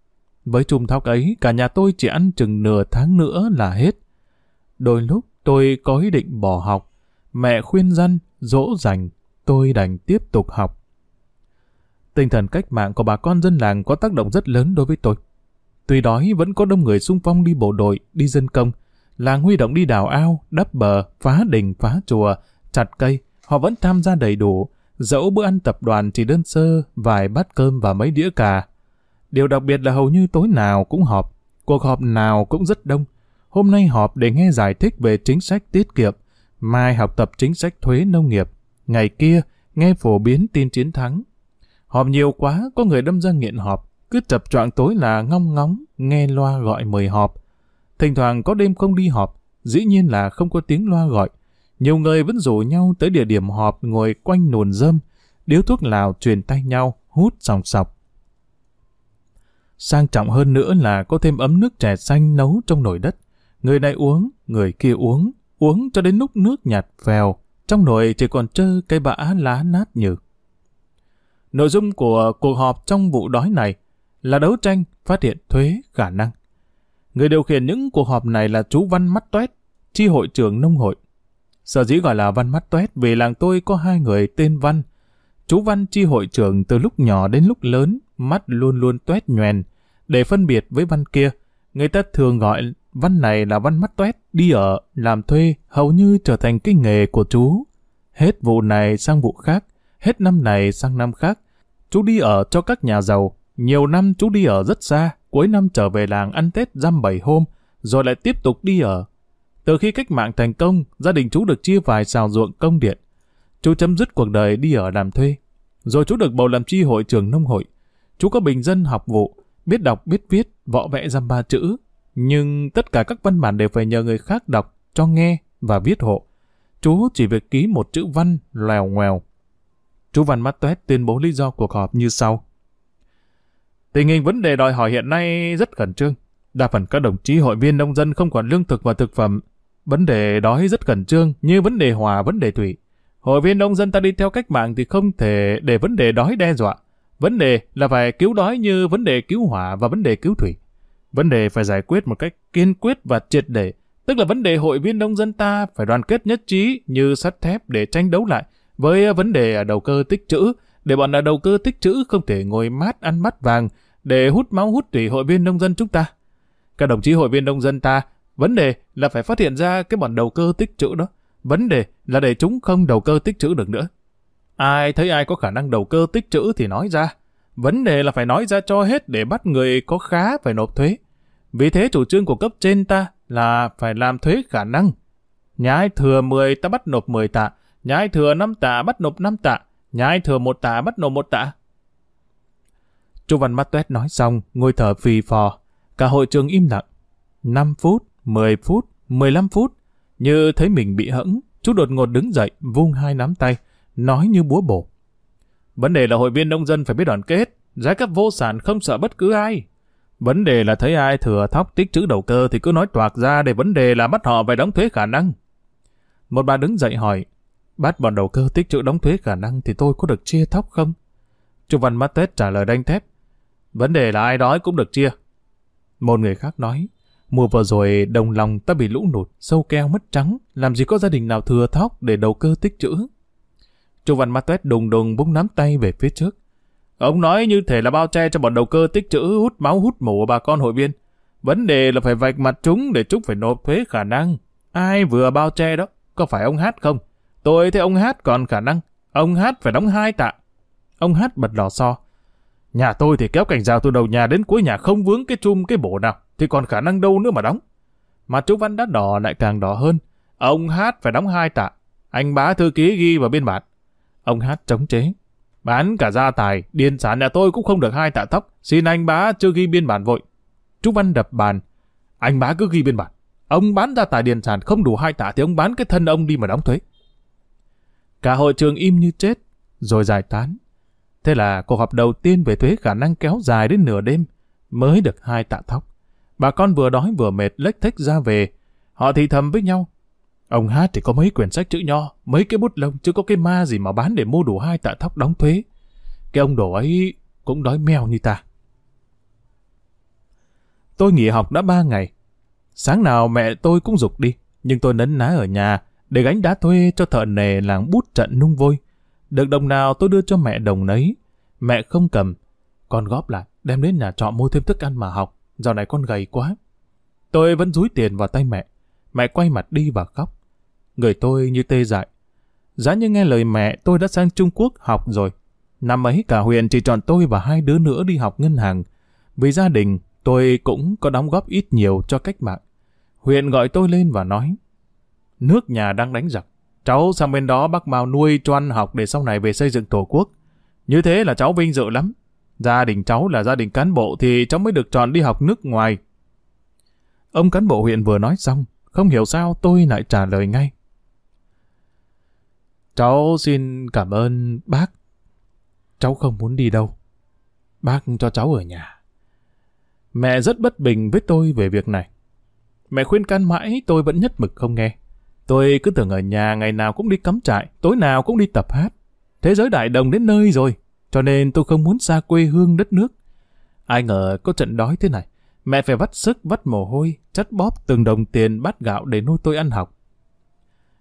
Với chum thóc ấy, cả nhà tôi chỉ ăn chừng nửa tháng nữa là hết. Đôi lúc tôi có ý định bỏ học. Mẹ khuyên răn, dỗ dành, tôi đành tiếp tục học. Tinh thần cách mạng của bà con dân làng có tác động rất lớn đối với tôi. Tuy đói vẫn có đông người xung phong đi bộ đội, đi dân công, làng huy động đi đào ao, đắp bờ, phá đình, phá chùa, chặt cây, họ vẫn tham gia đầy đủ, dẫu bữa ăn tập đoàn chỉ đơn sơ, vài bát cơm và mấy đĩa cà. Điều đặc biệt là hầu như tối nào cũng họp, cuộc họp nào cũng rất đông. Hôm nay họp để nghe giải thích về chính sách tiết kiệm, mai học tập chính sách thuế nông nghiệp, ngày kia nghe phổ biến tin chiến thắng. Họp nhiều quá, có người đâm ra nghiện họp, cứ chập choạng tối là ngong ngóng, nghe loa gọi mời họp, Thỉnh thoảng có đêm không đi họp, dĩ nhiên là không có tiếng loa gọi. Nhiều người vẫn rủ nhau tới địa điểm họp ngồi quanh nồn rơm, điếu thuốc lào truyền tay nhau, hút sòng sọc. Sang trọng hơn nữa là có thêm ấm nước chè xanh nấu trong nồi đất. Người này uống, người kia uống, uống cho đến lúc nước nhạt vèo, trong nồi chỉ còn trơ cây bã lá nát nhừ. Nội dung của cuộc họp trong vụ đói này là đấu tranh phát hiện thuế khả năng. Người điều khiển những cuộc họp này là chú Văn Mắt Toét, chi hội trưởng nông hội. Sở dĩ gọi là Văn Mắt Toét vì làng tôi có hai người tên Văn. Chú Văn chi hội trưởng từ lúc nhỏ đến lúc lớn, mắt luôn luôn toét nhoèn. Để phân biệt với Văn kia, người ta thường gọi Văn này là Văn Mắt Toét, đi ở, làm thuê, hầu như trở thành cái nghề của chú. Hết vụ này sang vụ khác, hết năm này sang năm khác. Chú đi ở cho các nhà giàu, nhiều năm chú đi ở rất xa, cuối năm trở về làng ăn Tết dăm bảy hôm, rồi lại tiếp tục đi ở. Từ khi cách mạng thành công, gia đình chú được chia vài xào ruộng công điện. Chú chấm dứt cuộc đời đi ở làm thuê. Rồi chú được bầu làm chi hội trưởng nông hội. Chú có bình dân học vụ, biết đọc biết viết, võ vẽ dăm ba chữ. Nhưng tất cả các văn bản đều phải nhờ người khác đọc, cho nghe và viết hộ. Chú chỉ việc ký một chữ văn lèo ngoèo. Chú Văn Mắt Tuét tuyên bố lý do cuộc họp như sau. Tình hình vấn đề đòi hỏi hiện nay rất khẩn trương. Đa phần các đồng chí hội viên nông dân không còn lương thực và thực phẩm. Vấn đề đói rất khẩn trương như vấn đề hòa, vấn đề thủy. Hội viên nông dân ta đi theo cách mạng thì không thể để vấn đề đói đe dọa. Vấn đề là phải cứu đói như vấn đề cứu hỏa và vấn đề cứu thủy. Vấn đề phải giải quyết một cách kiên quyết và triệt để, tức là vấn đề hội viên nông dân ta phải đoàn kết nhất trí như sắt thép để tranh đấu lại với vấn đề đầu cơ tích trữ, để bọn đầu cơ tích trữ không thể ngồi mát ăn mắt vàng để hút máu hút tủy hội viên nông dân chúng ta. Các đồng chí hội viên nông dân ta, vấn đề là phải phát hiện ra cái bọn đầu cơ tích trữ đó. Vấn đề là để chúng không đầu cơ tích trữ được nữa. Ai thấy ai có khả năng đầu cơ tích trữ thì nói ra. Vấn đề là phải nói ra cho hết để bắt người có khá phải nộp thuế. Vì thế chủ trương của cấp trên ta là phải làm thuế khả năng. Nhà ai thừa 10 ta bắt nộp 10 tạ, nhà ai thừa 5 tạ bắt nộp 5 tạ, nhà ai thừa một tạ bắt nộp một tạ. Chu Văn Mắt Tuét nói xong, ngồi thở phì phò. Cả hội trường im lặng. 5 phút, 10 phút, 15 phút. Như thấy mình bị hẫng, chú đột ngột đứng dậy, vung hai nắm tay, nói như búa bổ. Vấn đề là hội viên nông dân phải biết đoàn kết, giá cấp vô sản không sợ bất cứ ai. Vấn đề là thấy ai thừa thóc tích trữ đầu cơ thì cứ nói toạc ra để vấn đề là bắt họ phải đóng thuế khả năng. Một bà đứng dậy hỏi, bắt bọn đầu cơ tích trữ đóng thuế khả năng thì tôi có được chia thóc không? Trung Văn Mắt Tết trả lời đanh thép, vấn đề là ai đói cũng được chia. Một người khác nói, mùa vừa rồi đồng lòng ta bị lũ nụt, sâu keo mất trắng, làm gì có gia đình nào thừa thóc để đầu cơ tích trữ. Trung Văn Mắt Tết đùng đùng búng nắm tay về phía trước. Ông nói như thể là bao che cho bọn đầu cơ tích trữ hút máu hút mổ bà con hội viên. Vấn đề là phải vạch mặt chúng để chúng phải nộp thuế khả năng. Ai vừa bao che đó, có phải ông Hát không? Tôi thấy ông Hát còn khả năng. Ông Hát phải đóng hai tạ. Ông Hát bật lò xo. Nhà tôi thì kéo cành rào từ đầu nhà đến cuối nhà không vướng cái chum cái bổ nào, thì còn khả năng đâu nữa mà đóng. Mà chú Văn đã đỏ lại càng đỏ hơn. Ông Hát phải đóng hai tạ. Anh bá thư ký ghi vào biên bản. Ông Hát chống chế. Bán cả gia tài, điền sản nhà tôi cũng không được hai tạ tóc Xin anh bá chưa ghi biên bản vội. Chú Văn đập bàn. Anh bá cứ ghi biên bản. Ông bán gia tài điền sản không đủ hai tạ thì ông bán cái thân ông đi mà đóng thuế. Cả hội trường im như chết, rồi giải tán. Thế là cuộc họp đầu tiên về thuế khả năng kéo dài đến nửa đêm, mới được hai tạ thóc. Bà con vừa đói vừa mệt lếch thếch ra về. Họ thì thầm với nhau. Ông Hát thì có mấy quyển sách chữ nho, mấy cái bút lông, chứ có cái ma gì mà bán để mua đủ hai tạ thóc đóng thuế. Cái ông đồ ấy cũng đói mèo như ta. Tôi nghỉ học đã ba ngày. Sáng nào mẹ tôi cũng dục đi, nhưng tôi nấn ná ở nhà để gánh đá thuê cho thợ nề làng bút trận nung vôi. Được đồng nào tôi đưa cho mẹ đồng nấy. Mẹ không cầm. Con góp lại, đem đến nhà trọ mua thêm thức ăn mà học. Giờ này con gầy quá. Tôi vẫn rúi tiền vào tay mẹ. Mẹ quay mặt đi và khóc. Người tôi như tê dại. Giá như nghe lời mẹ, tôi đã sang Trung Quốc học rồi. Năm ấy cả huyện chỉ chọn tôi và hai đứa nữa đi học ngân hàng. Vì gia đình, tôi cũng có đóng góp ít nhiều cho cách mạng. Huyện gọi tôi lên và nói, nước nhà đang đánh giặc. Cháu sang bên đó bác Mao nuôi cho ăn học để sau này về xây dựng tổ quốc. Như thế là cháu vinh dự lắm. Gia đình cháu là gia đình cán bộ thì cháu mới được chọn đi học nước ngoài. Ông cán bộ huyện vừa nói xong, không hiểu sao tôi lại trả lời ngay. Cháu xin cảm ơn bác. Cháu không muốn đi đâu. Bác cho cháu ở nhà. Mẹ rất bất bình với tôi về việc này. Mẹ khuyên can mãi tôi vẫn nhất mực không nghe. Tôi cứ tưởng ở nhà ngày nào cũng đi cắm trại, tối nào cũng đi tập hát. Thế giới đại đồng đến nơi rồi, cho nên tôi không muốn xa quê hương đất nước. Ai ngờ có trận đói thế này, mẹ phải vắt sức vắt mồ hôi, chắt bóp từng đồng tiền bát gạo để nuôi tôi ăn học.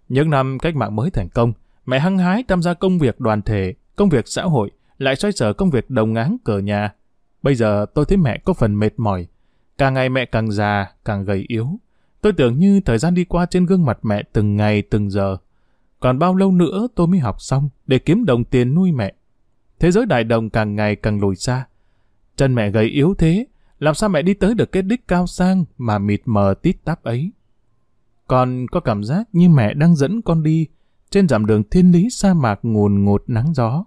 Những năm cách mạng mới thành công, mẹ hăng hái tham gia công việc đoàn thể, công việc xã hội, lại xoay sở công việc đồng áng cờ nhà. Bây giờ tôi thấy mẹ có phần mệt mỏi. Càng ngày mẹ càng già, càng gầy yếu. Tôi tưởng như thời gian đi qua trên gương mặt mẹ từng ngày từng giờ. Còn bao lâu nữa tôi mới học xong để kiếm đồng tiền nuôi mẹ. Thế giới đại đồng càng ngày càng lùi xa. Chân mẹ gầy yếu thế, làm sao mẹ đi tới được cái đích cao sang mà mịt mờ tít tắp ấy. Con có cảm giác như mẹ đang dẫn con đi trên dặm đường thiên lý sa mạc ngùn ngụt nắng gió.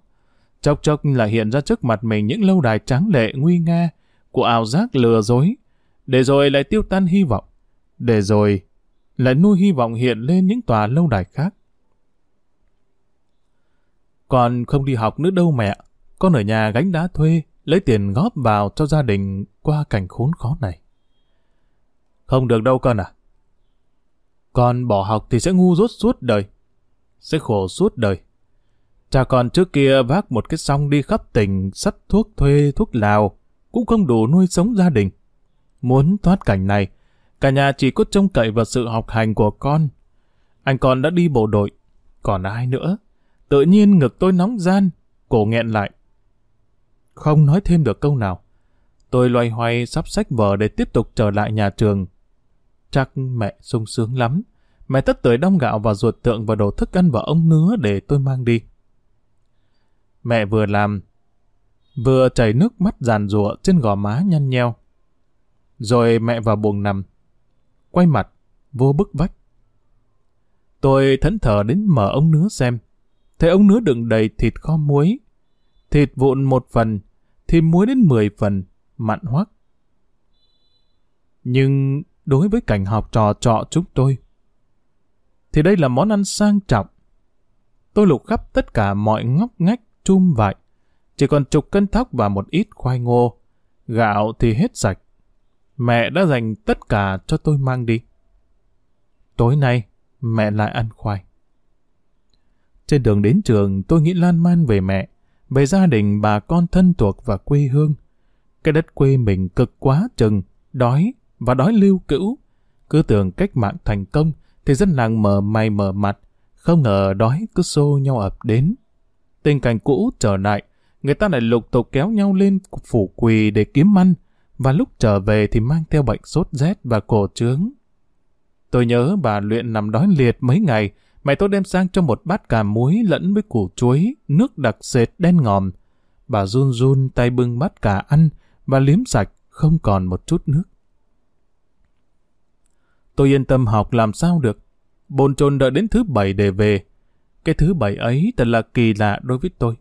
Chốc chốc là hiện ra trước mặt mình những lâu đài trắng lệ nguy nga của ảo giác lừa dối, để rồi lại tiêu tan hy vọng, để rồi lại nuôi hy vọng hiện lên những tòa lâu đài khác. Con không đi học nữa đâu mẹ, con ở nhà gánh đá thuê, lấy tiền góp vào cho gia đình qua cảnh khốn khó này. Không được đâu con à. Con bỏ học thì sẽ ngu rốt suốt đời, sẽ khổ suốt đời. Cha con trước kia vác một cái song đi khắp tỉnh sắt thuốc thuê thuốc lào, cũng không đủ nuôi sống gia đình. Muốn thoát cảnh này, cả nhà chỉ có trông cậy vào sự học hành của con. Anh con đã đi bộ đội, còn ai nữa? Tự nhiên ngực tôi nóng gian, cổ nghẹn lại. Không nói thêm được câu nào. Tôi loay hoay sắp sách vở để tiếp tục trở lại nhà trường. Chắc mẹ sung sướng lắm. Mẹ tất tưới đong gạo và ruột tượng và đồ thức ăn vào ông nứa để tôi mang đi. Mẹ vừa làm, vừa chảy nước mắt giàn rụa trên gò má nhăn nheo. Rồi mẹ vào buồng nằm, quay mặt, vô bức vách. Tôi thẫn thờ đến mở ống nứa xem. Thấy ống nứa đựng đầy thịt kho muối. Thịt vụn một phần, thì muối đến mười phần, mặn hoắc. Nhưng đối với cảnh học trò trọ chúng tôi, thì đây là món ăn sang trọng. Tôi lục khắp tất cả mọi ngóc ngách chum vại, chỉ còn chục cân thóc và một ít khoai ngô. Gạo thì hết sạch. Mẹ đã dành tất cả cho tôi mang đi. Tối nay, mẹ lại ăn khoai. Trên đường đến trường, tôi nghĩ lan man về mẹ, về gia đình bà con thân thuộc và quê hương. Cái đất quê mình cực quá chừng, đói và đói lưu cữu. Cứ tưởng cách mạng thành công thì dân làng mở mày mở mặt, không ngờ đói cứ xô nhau ập đến. Tình cảnh cũ trở lại, người ta lại lục tục kéo nhau lên phủ quỳ để kiếm ăn, và lúc trở về thì mang theo bệnh sốt rét và cổ trướng. Tôi nhớ bà luyện nằm đói liệt mấy ngày, mẹ tôi đem sang cho một bát cà muối lẫn với củ chuối, nước đặc sệt đen ngòm. Bà run run tay bưng bát cà ăn và liếm sạch, không còn một chút nước. Tôi yên tâm học làm sao được. Bồn chồn đợi đến thứ bảy để về. Cái thứ bảy ấy thật là kỳ lạ đối với tôi.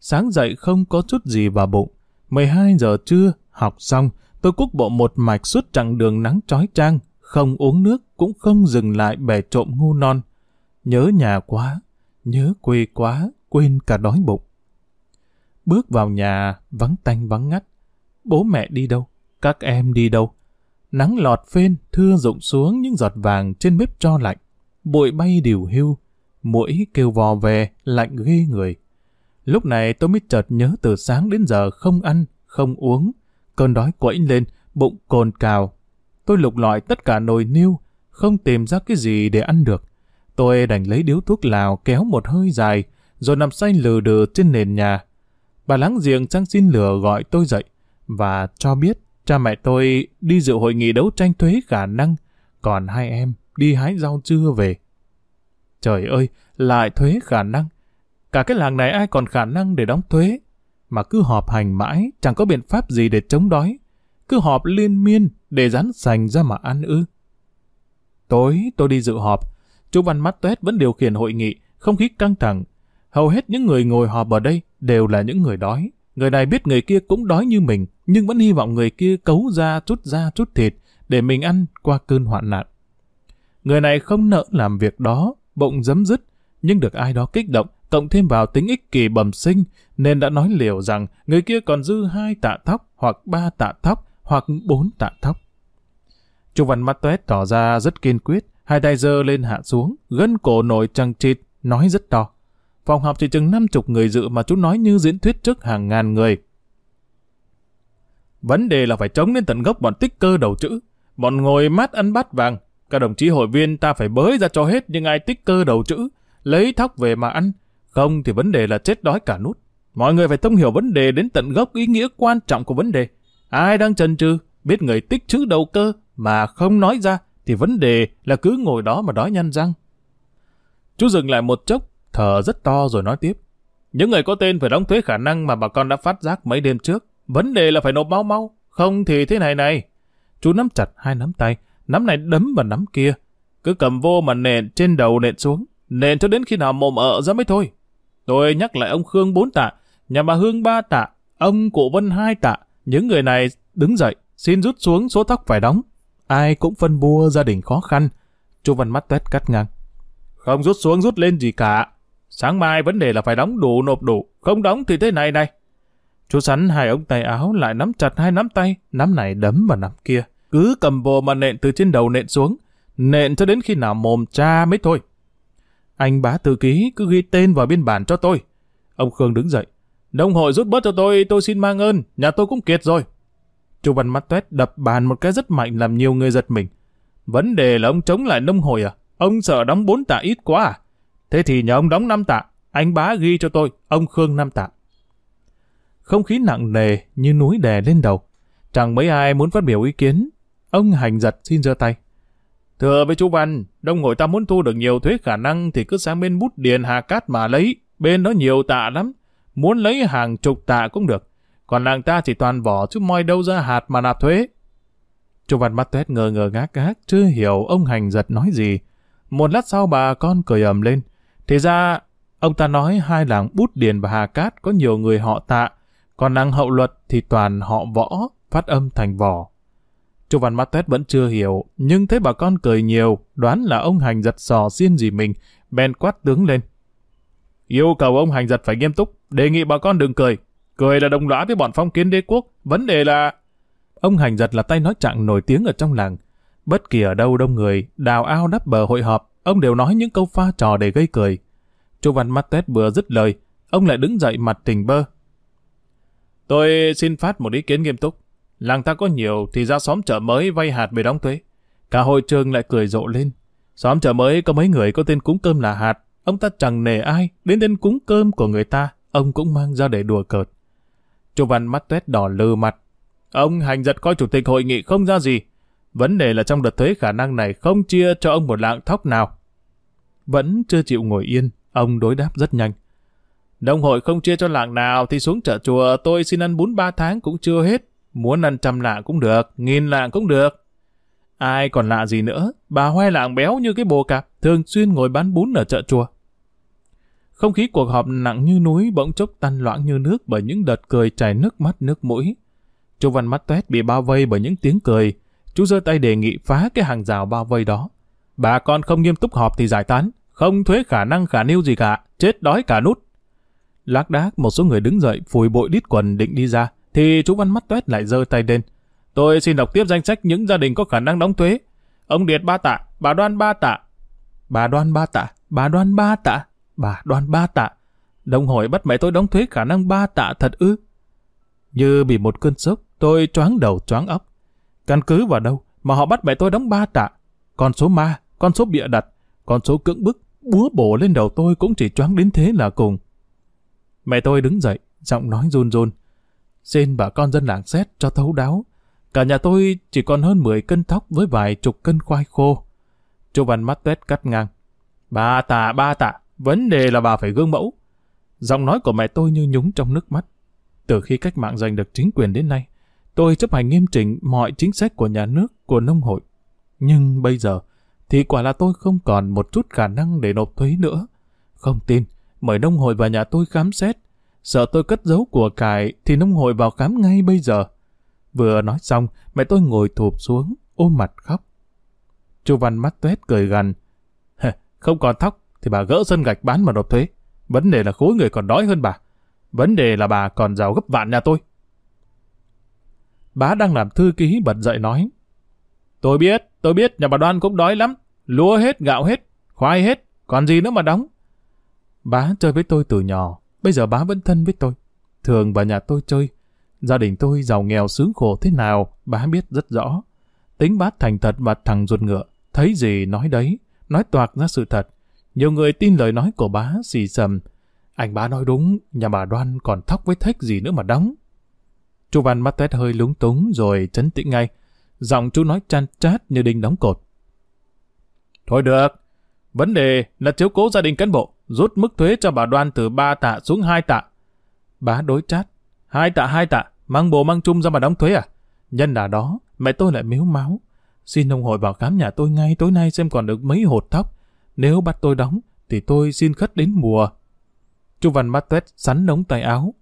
Sáng dậy không có chút gì vào bụng. 12 giờ trưa, học xong, tôi cúc bộ một mạch suốt chặng đường nắng trói trang, không uống nước, cũng không dừng lại bẻ trộm ngu non. Nhớ nhà quá, nhớ quê quá, quên cả đói bụng. Bước vào nhà, vắng tanh vắng ngắt. Bố mẹ đi đâu? Các em đi đâu? Nắng lọt phên, thưa rụng xuống những giọt vàng trên bếp cho lạnh. Bụi bay điều hưu, mũi kêu vò về, lạnh ghê người. Lúc này tôi mới chợt nhớ từ sáng đến giờ không ăn, không uống. Cơn đói quẫy lên, bụng cồn cào. Tôi lục lọi tất cả nồi niêu, không tìm ra cái gì để ăn được. Tôi đành lấy điếu thuốc lào kéo một hơi dài, rồi nằm say lừ đừ trên nền nhà. Bà láng giềng sang xin lửa gọi tôi dậy, và cho biết cha mẹ tôi đi dự hội nghị đấu tranh thuế khả năng, còn hai em đi hái rau trưa về. Trời ơi, lại thuế khả năng. Cả cái làng này ai còn khả năng để đóng thuế, mà cứ họp hành mãi, chẳng có biện pháp gì để chống đói. Cứ họp liên miên để rắn sành ra mà ăn ư. Tối tôi đi dự họp, chú Văn Mắt Tuét vẫn điều khiển hội nghị, không khí căng thẳng. Hầu hết những người ngồi họp ở đây đều là những người đói. Người này biết người kia cũng đói như mình, nhưng vẫn hy vọng người kia cấu ra chút da chút thịt để mình ăn qua cơn hoạn nạn. Người này không nỡ làm việc đó, bụng dấm dứt, nhưng được ai đó kích động, cộng thêm vào tính ích kỷ bẩm sinh, nên đã nói liều rằng người kia còn dư hai tạ thóc, hoặc ba tạ thóc, hoặc bốn tạ thóc. Chu Văn mắt toét tỏ ra rất kiên quyết, hai tay giơ lên hạ xuống, gân cổ nổi trăng trịt, nói rất to. Phòng họp chỉ chừng năm chục người dự mà chú nói như diễn thuyết trước hàng ngàn người. Vấn đề là phải chống đến tận gốc bọn tích cơ đầu chữ. Bọn ngồi mát ăn bát vàng. Các đồng chí hội viên ta phải bới ra cho hết những ai tích cơ đầu chữ. Lấy thóc về mà ăn. Không thì vấn đề là chết đói cả nút. Mọi người phải thông hiểu vấn đề đến tận gốc ý nghĩa quan trọng của vấn đề. Ai đang chần chừ biết người tích chữ đầu cơ mà không nói ra thì vấn đề là cứ ngồi đó mà đói nhăn răng. Chú dừng lại một chốc, thở rất to rồi nói tiếp. Những người có tên phải đóng thuế khả năng mà bà con đã phát giác mấy đêm trước. Vấn đề là phải nộp mau mau, không thì thế này này. Chú nắm chặt hai nắm tay, nắm này đấm vào nắm kia. Cứ cầm vô mà nện trên đầu nện xuống, nện cho đến khi nào mồm ợ ra mới thôi. Tôi nhắc lại ông Khương bốn tạ, nhà bà Hương ba tạ, ông cụ Vân hai tạ. Những người này đứng dậy, xin rút xuống số tóc phải đóng. Ai cũng phân bua gia đình khó khăn. chu Văn mắt tuét cắt ngang. Không rút xuống rút lên gì cả. Sáng mai vấn đề là phải đóng đủ nộp đủ, không đóng thì thế này này. Chú sắn hai ống tay áo lại nắm chặt hai nắm tay, nắm này đấm vào nắm kia. Cứ cầm bồ mà nện từ trên đầu nện xuống, nện cho đến khi nào mồm cha mới thôi. Anh bá tự ký cứ ghi tên vào biên bản cho tôi. Ông Khương đứng dậy. Đông hội rút bớt cho tôi, tôi xin mang ơn, nhà tôi cũng kiệt rồi. Chu Văn mắt tuét đập bàn một cái rất mạnh làm nhiều người giật mình. Vấn đề là ông chống lại nông hội à? Ông sợ đóng bốn tạ ít quá à? Thế thì nhờ ông đóng năm tạ, anh bá ghi cho tôi, ông Khương năm tạ. Không khí nặng nề như núi đè lên đầu. Chẳng mấy ai muốn phát biểu ý kiến. Ông hành giật xin giơ tay. Thưa với chú Văn, đông hội ta muốn thu được nhiều thuế khả năng thì cứ sang bên bút điền hà cát mà lấy. Bên đó nhiều tạ lắm. Muốn lấy hàng chục tạ cũng được. Còn làng ta chỉ toàn vỏ chứ moi đâu ra hạt mà nạp thuế. Chú Văn mắt tuét ngờ ngờ ngác ngác, chưa hiểu ông hành giật nói gì. Một lát sau bà con cười ầm lên. Thì ra, ông ta nói hai làng bút điền và hà cát có nhiều người họ tạ, còn làng hậu luật thì toàn họ võ, phát âm thành vỏ. Chu Văn Mắt Tết vẫn chưa hiểu, nhưng thấy bà con cười nhiều, đoán là ông hành giật sò xiên gì mình, bèn quát tướng lên. Yêu cầu ông hành giật phải nghiêm túc, đề nghị bà con đừng cười. Cười là đồng lõa với bọn phong kiến đế quốc, vấn đề là... Ông hành giật là tay nói trạng nổi tiếng ở trong làng. Bất kỳ ở đâu đông người, đào ao đắp bờ hội họp, ông đều nói những câu pha trò để gây cười. Chu Văn Mắt Tết vừa dứt lời, ông lại đứng dậy mặt tình bơ. Tôi xin phát một ý kiến nghiêm túc. Làng ta có nhiều thì ra xóm chợ mới vay hạt về đóng thuế. Cả hội trường lại cười rộ lên. Xóm chợ mới có mấy người có tên cúng cơm là hạt. Ông ta chẳng nề ai, đến tên cúng cơm của người ta, ông cũng mang ra để đùa cợt. Chu Văn mắt tuét đỏ lừ mặt. Ông hành giật coi chủ tịch hội nghị không ra gì. Vấn đề là trong đợt thuế khả năng này không chia cho ông một lạng thóc nào. Vẫn chưa chịu ngồi yên, ông đối đáp rất nhanh. Đông hội không chia cho lạng nào thì xuống chợ chùa tôi xin ăn bún ba tháng cũng chưa hết. Muốn ăn trăm lạng cũng được, nghìn lạng cũng được. Ai còn lạ gì nữa, bà hoa lạng béo như cái bồ cạp, thường xuyên ngồi bán bún ở chợ chùa. Không khí cuộc họp nặng như núi bỗng chốc tan loãng như nước bởi những đợt cười chảy nước mắt nước mũi. Chú Văn mắt tuét bị bao vây bởi những tiếng cười. Chú giơ tay đề nghị phá cái hàng rào bao vây đó. Bà con không nghiêm túc họp thì giải tán, không thuế khả năng khả niêu gì cả, chết đói cả nút. Lác đác một số người đứng dậy phủi bội đít quần định đi ra thì chú Văn mắt tuét lại giơ tay lên. Tôi xin đọc tiếp danh sách những gia đình có khả năng đóng thuế. Ông Điệt ba tạ, bà Đoan ba tạ. Bà Đoan ba tạ, bà Đoan ba tạ, bà Đoan ba tạ. Đồng hội bắt mẹ tôi đóng thuế khả năng ba tạ thật ư. Như bị một cơn sốc, tôi choáng đầu choáng óc. Căn cứ vào đâu mà họ bắt mẹ tôi đóng ba tạ. Con số ma, con số bịa đặt, con số cưỡng bức, búa bổ lên đầu tôi cũng chỉ choáng đến thế là cùng. Mẹ tôi đứng dậy, giọng nói run run. Xin bà con dân làng xét cho thấu đáo. Cả nhà tôi chỉ còn hơn 10 cân thóc với vài chục cân khoai khô. Chú Văn mắt tuét cắt ngang. Ba tạ, ba tạ, vấn đề là bà phải gương mẫu. Giọng nói của mẹ tôi như nhúng trong nước mắt. Từ khi cách mạng giành được chính quyền đến nay, tôi chấp hành nghiêm chỉnh mọi chính sách của nhà nước, của nông hội. Nhưng bây giờ, thì quả là tôi không còn một chút khả năng để nộp thuế nữa. Không tin, mời nông hội và nhà tôi khám xét, Sợ tôi cất giấu của cải thì nông hội vào khám ngay bây giờ. Vừa nói xong, mẹ tôi ngồi thụp xuống, ôm mặt khóc. Chu Văn mắt tuét cười gằn. Không còn thóc thì bà gỡ sân gạch bán mà nộp thuế. Vấn đề là khối người còn đói hơn bà. Vấn đề là bà còn giàu gấp vạn nhà tôi. Bá đang làm thư ký bật dậy nói. Tôi biết, tôi biết nhà bà Đoan cũng đói lắm. Lúa hết, gạo hết, khoai hết, còn gì nữa mà đóng. Bá chơi với tôi từ nhỏ, Bây giờ bá vẫn thân với tôi. Thường vào nhà tôi chơi. Gia đình tôi giàu nghèo sướng khổ thế nào, bá biết rất rõ. Tính bá thành thật và thằng ruột ngựa. Thấy gì nói đấy, nói toạc ra sự thật. Nhiều người tin lời nói của bá xì sầm. Anh bá nói đúng, nhà bà Đoan còn thóc với thách gì nữa mà đóng. Chú Văn mắt tét hơi lúng túng rồi chấn tĩnh ngay. Giọng chú nói chan chát như đinh đóng cột. Thôi được, vấn đề là chiếu cố gia đình cán bộ rút mức thuế cho bà Đoan từ ba tạ xuống hai tạ. Bá đối chát, hai tạ hai tạ, mang bồ mang chung ra mà đóng thuế à? Nhân đà đó, mẹ tôi lại miếu máu. Xin ông hội vào khám nhà tôi ngay tối nay xem còn được mấy hột thóc. Nếu bắt tôi đóng, thì tôi xin khất đến mùa. Chu Văn mắt tuét sắn nóng tay áo.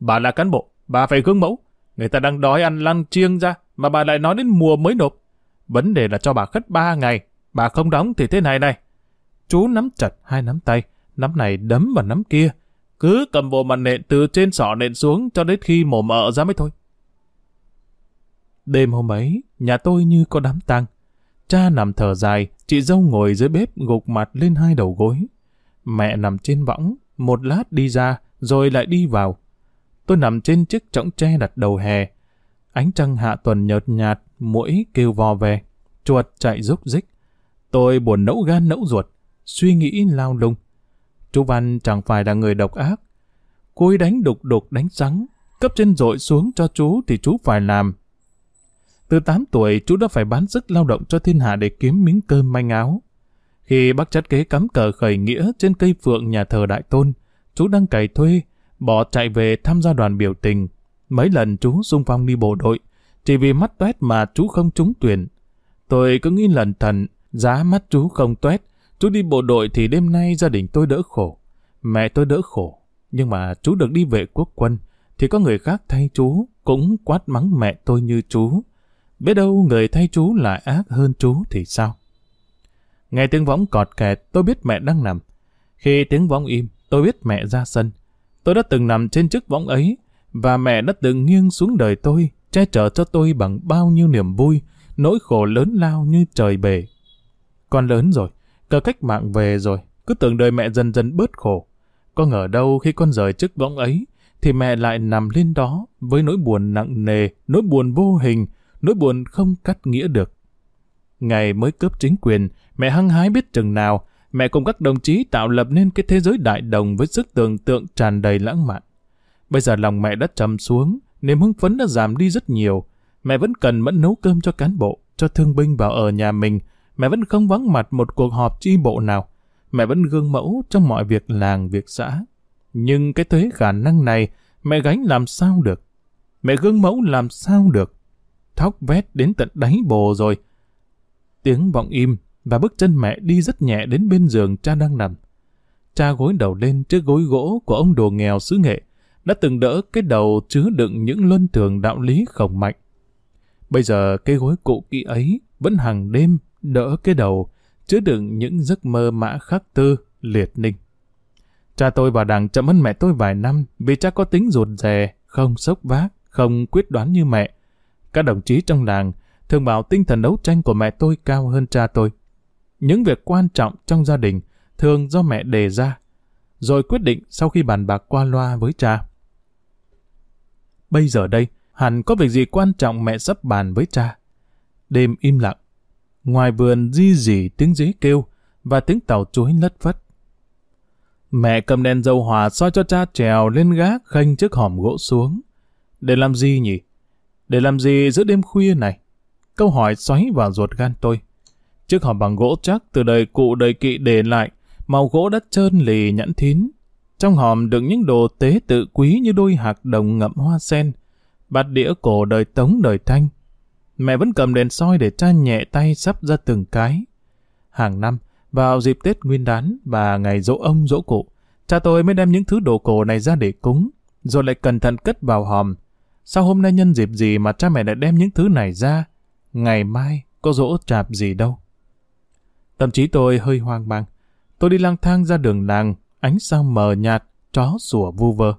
Bà là cán bộ, bà phải gương mẫu. Người ta đang đói ăn lăn chiêng ra, mà bà lại nói đến mùa mới nộp. Vấn đề là cho bà khất ba ngày, bà không đóng thì thế này này. Chú nắm chặt hai nắm tay, nắm này đấm vào nắm kia, cứ cầm bộ mặt nện từ trên sọ nện xuống cho đến khi mổ mợ ra mới thôi. Đêm hôm ấy, nhà tôi như có đám tang. Cha nằm thở dài, chị dâu ngồi dưới bếp gục mặt lên hai đầu gối. Mẹ nằm trên võng, một lát đi ra, rồi lại đi vào. Tôi nằm trên chiếc chõng tre đặt đầu hè. Ánh trăng hạ tuần nhợt nhạt, mũi kêu vò về, chuột chạy rúc rích. Tôi buồn nẫu gan nẫu ruột, suy nghĩ lao lung. Chú Văn chẳng phải là người độc ác. Cô ấy đánh đục đục đánh trắng, cấp trên dội xuống cho chú thì chú phải làm. Từ 8 tuổi, chú đã phải bán sức lao động cho thiên hạ để kiếm miếng cơm manh áo. Khi bác chất kế cắm cờ khởi nghĩa trên cây phượng nhà thờ Đại Tôn, chú đang cày thuê, bỏ chạy về tham gia đoàn biểu tình. Mấy lần chú xung phong đi bộ đội, chỉ vì mắt toét mà chú không trúng tuyển. Tôi cứ nghĩ lần thần, giá mắt chú không toét, chú đi bộ đội thì đêm nay gia đình tôi đỡ khổ. Mẹ tôi đỡ khổ, nhưng mà chú được đi vệ quốc quân, thì có người khác thay chú, cũng quát mắng mẹ tôi như chú. Biết đâu người thay chú lại ác hơn chú thì sao? Nghe tiếng võng cọt kẹt, tôi biết mẹ đang nằm. Khi tiếng võng im, tôi biết mẹ ra sân. Tôi đã từng nằm trên chiếc võng ấy, và mẹ đã từng nghiêng xuống đời tôi, che chở cho tôi bằng bao nhiêu niềm vui, nỗi khổ lớn lao như trời bể. Con lớn rồi, cờ cách mạng về rồi, cứ tưởng đời mẹ dần dần bớt khổ. Có ngờ đâu khi con rời chức võng ấy, thì mẹ lại nằm lên đó với nỗi buồn nặng nề, nỗi buồn vô hình, nỗi buồn không cắt nghĩa được. Ngày mới cướp chính quyền, mẹ hăng hái biết chừng nào, mẹ cùng các đồng chí tạo lập nên cái thế giới đại đồng với sức tưởng tượng tràn đầy lãng mạn. Bây giờ lòng mẹ đã trầm xuống, niềm hưng phấn đã giảm đi rất nhiều. Mẹ vẫn cần mẫn nấu cơm cho cán bộ, cho thương binh vào ở nhà mình. Mẹ vẫn không vắng mặt một cuộc họp chi bộ nào. Mẹ vẫn gương mẫu trong mọi việc làng, việc xã. Nhưng cái thuế khả năng này, mẹ gánh làm sao được? Mẹ gương mẫu làm sao được? Thóc vét đến tận đáy bồ rồi. Tiếng vọng im, và bước chân mẹ đi rất nhẹ đến bên giường cha đang nằm. Cha gối đầu lên trước gối gỗ của ông đồ nghèo xứ nghệ, đã từng đỡ cái đầu chứa đựng những luân thường đạo lý khổng mạnh. Bây giờ cái gối cụ kỹ ấy vẫn hàng đêm đỡ cái đầu, chứa đựng những giấc mơ mã khắc tư, liệt ninh. Cha tôi và đảng chậm hơn mẹ tôi vài năm vì cha có tính ruột rè, không sốc vác, không quyết đoán như mẹ. Các đồng chí trong làng thường bảo tinh thần đấu tranh của mẹ tôi cao hơn cha tôi. Những việc quan trọng trong gia đình thường do mẹ đề ra, rồi quyết định sau khi bàn bạc qua loa với cha. Bây giờ đây, hẳn có việc gì quan trọng mẹ sắp bàn với cha. Đêm im lặng, ngoài vườn di dỉ tiếng dế kêu và tiếng tàu chuối lất phất. Mẹ cầm đèn dầu hỏa soi cho cha trèo lên gác khênh chiếc hòm gỗ xuống. Để làm gì nhỉ? Để làm gì giữa đêm khuya này? Câu hỏi xoáy vào ruột gan tôi. Chiếc hòm bằng gỗ chắc từ đời cụ đời kỵ để lại, màu gỗ đất trơn lì nhẵn thín. Trong hòm đựng những đồ tế tự quý như đôi hạt đồng ngậm hoa sen, bát đĩa cổ đời tống đời thanh. Mẹ vẫn cầm đèn soi để cha nhẹ tay sắp ra từng cái. Hàng năm, vào dịp Tết Nguyên đán và ngày dỗ ông dỗ cụ, cha tôi mới đem những thứ đồ cổ này ra để cúng, rồi lại cẩn thận cất vào hòm. Sao hôm nay nhân dịp gì mà cha mẹ lại đem những thứ này ra? Ngày mai có dỗ chạp gì đâu. Tâm trí tôi hơi hoang mang. Tôi đi lang thang ra đường làng, ánh sao mờ nhạt, chó sủa vu vơ.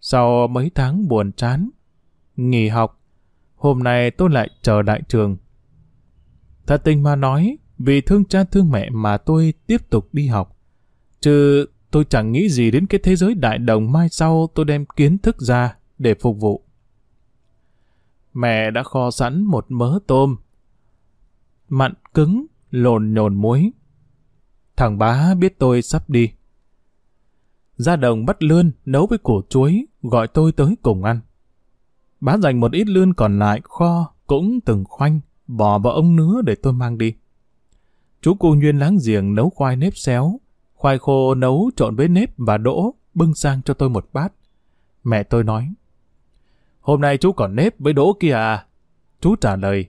Sau mấy tháng buồn chán, nghỉ học, hôm nay tôi lại chờ đại trường. Thật tình mà nói, vì thương cha thương mẹ mà tôi tiếp tục đi học. Chứ tôi chẳng nghĩ gì đến cái thế giới đại đồng mai sau tôi đem kiến thức ra để phục vụ. Mẹ đã kho sẵn một mớ tôm. Mặn cứng, lồn nhồn muối. Thằng bá biết tôi sắp đi. Ra đồng bắt lươn, nấu với củ chuối, gọi tôi tới cùng ăn. Bá dành một ít lươn còn lại kho, cũng từng khoanh, bỏ vào ông nứa để tôi mang đi. Chú cô Nguyên láng giềng nấu khoai nếp xéo, khoai khô nấu trộn với nếp và đỗ, bưng sang cho tôi một bát. Mẹ tôi nói, Hôm nay chú còn nếp với đỗ kia à? Chú trả lời,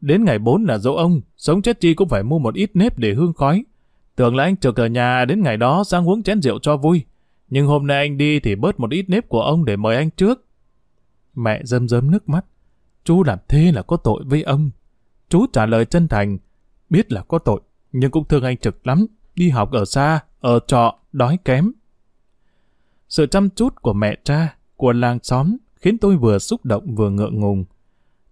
Đến ngày 4 là dỗ ông, sống chết chi cũng phải mua một ít nếp để hương khói. Tưởng là anh trực ở nhà đến ngày đó sang uống chén rượu cho vui. Nhưng hôm nay anh đi thì bớt một ít nếp của ông để mời anh trước. Mẹ rơm rớm nước mắt. Chú làm thế là có tội với ông. Chú trả lời chân thành. Biết là có tội, nhưng cũng thương anh trực lắm. Đi học ở xa, ở trọ, đói kém. Sự chăm chút của mẹ cha, của làng xóm khiến tôi vừa xúc động vừa ngượng ngùng.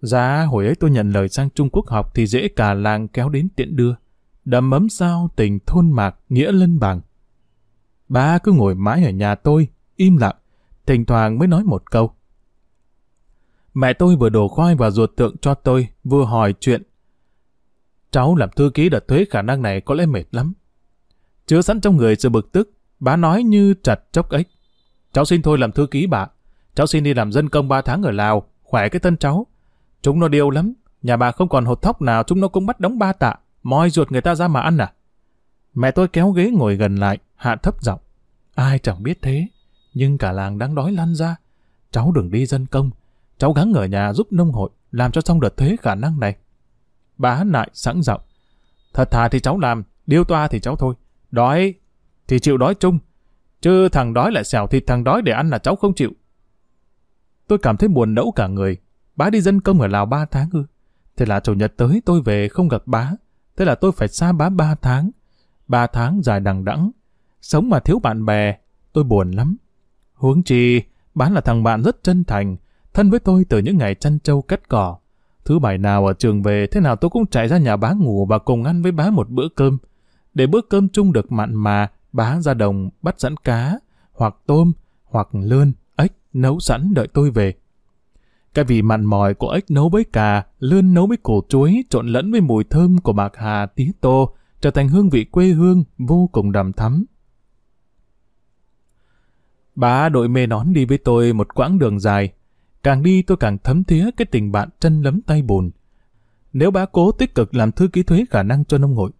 Giá hồi ấy tôi nhận lời sang Trung Quốc học thì dễ cả làng kéo đến tiện đưa. Đầm ấm sao tình thôn mạc nghĩa lân bằng. Bá cứ ngồi mãi ở nhà tôi, im lặng, thỉnh thoảng mới nói một câu. Mẹ tôi vừa đổ khoai và ruột tượng cho tôi, vừa hỏi chuyện. Cháu làm thư ký đợt thuế khả năng này có lẽ mệt lắm. Chứa sẵn trong người sự bực tức, bà nói như chặt chốc ếch. Cháu xin thôi làm thư ký bà. Cháu xin đi làm dân công 3 tháng ở Lào, khỏe cái thân cháu. Chúng nó điêu lắm, nhà bà không còn hột thóc nào chúng nó cũng bắt đóng ba tạ, moi ruột người ta ra mà ăn à. Mẹ tôi kéo ghế ngồi gần lại, hạ thấp giọng. Ai chẳng biết thế, nhưng cả làng đang đói lăn ra. Cháu đừng đi dân công, cháu gắng ở nhà giúp nông hội, làm cho xong đợt thuế khả năng này. Bà lại sẵn giọng. Thật thà thì cháu làm, điêu toa thì cháu thôi. Đói thì chịu đói chung, chứ thằng đói lại xẻo thịt thằng đói để ăn là cháu không chịu. Tôi cảm thấy buồn nẫu cả người. Bá đi dân công ở Lào 3 tháng ư. Thế là chủ nhật tới tôi về không gặp bá. Thế là tôi phải xa bá 3 tháng. 3 tháng dài đằng đẵng. Sống mà thiếu bạn bè, tôi buồn lắm. Huống chi, bá là thằng bạn rất chân thành, thân với tôi từ những ngày chăn trâu cắt cỏ. Thứ bảy nào ở trường về, thế nào tôi cũng chạy ra nhà bá ngủ và cùng ăn với bá một bữa cơm. Để bữa cơm chung được mặn mà, bá ra đồng bắt sẵn cá, hoặc tôm, hoặc lươn, ếch nấu sẵn đợi tôi về. Cái vị mặn mòi của ếch nấu với cà, lươn nấu với củ chuối trộn lẫn với mùi thơm của bạc hà tía tô, trở thành hương vị quê hương vô cùng đầm thắm. Bá đội mê nón đi với tôi một quãng đường dài. Càng đi tôi càng thấm thía cái tình bạn chân lấm tay bùn. Nếu bá cố tích cực làm thư ký thuế khả năng cho nông hội,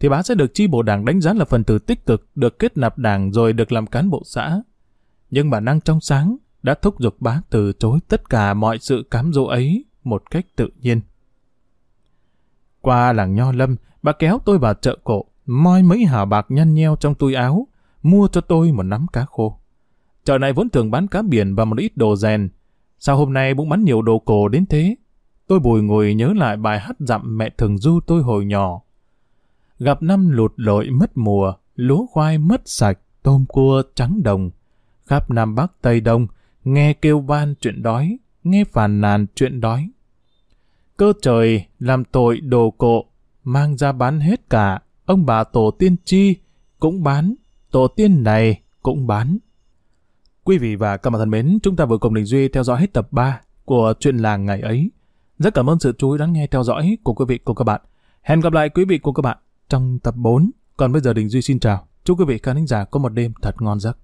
thì bá sẽ được chi bộ đảng đánh giá là phần tử tích cực, được kết nạp đảng rồi được làm cán bộ xã. Nhưng bản năng trong sáng đã thúc giục bá từ chối tất cả mọi sự cám dỗ ấy một cách tự nhiên. Qua làng Nho Lâm, bà kéo tôi vào chợ cổ, moi mấy hào bạc nhăn nheo trong túi áo, mua cho tôi một nắm cá khô. Chợ này vốn thường bán cá biển và một ít đồ rèn. Sao hôm nay bỗng bán nhiều đồ cổ đến thế? Tôi bùi ngồi nhớ lại bài hát dặm mẹ thường du tôi hồi nhỏ. Gặp năm lụt lội mất mùa, lúa khoai mất sạch, tôm cua trắng đồng. Khắp Nam Bắc Tây Đông, nghe kêu van chuyện đói, nghe phàn nàn chuyện đói. Cơ trời làm tội đồ cộ, mang ra bán hết cả, ông bà tổ tiên chi cũng bán, tổ tiên này cũng bán. Quý vị và các bạn thân mến, chúng ta vừa cùng Đình Duy theo dõi hết tập 3 của chuyện làng ngày ấy. Rất cảm ơn sự chú ý lắng nghe theo dõi của quý vị cùng các bạn. Hẹn gặp lại quý vị cùng các bạn trong tập 4. Còn bây giờ Đình Duy xin chào. Chúc quý vị khán giả có một đêm thật ngon giấc.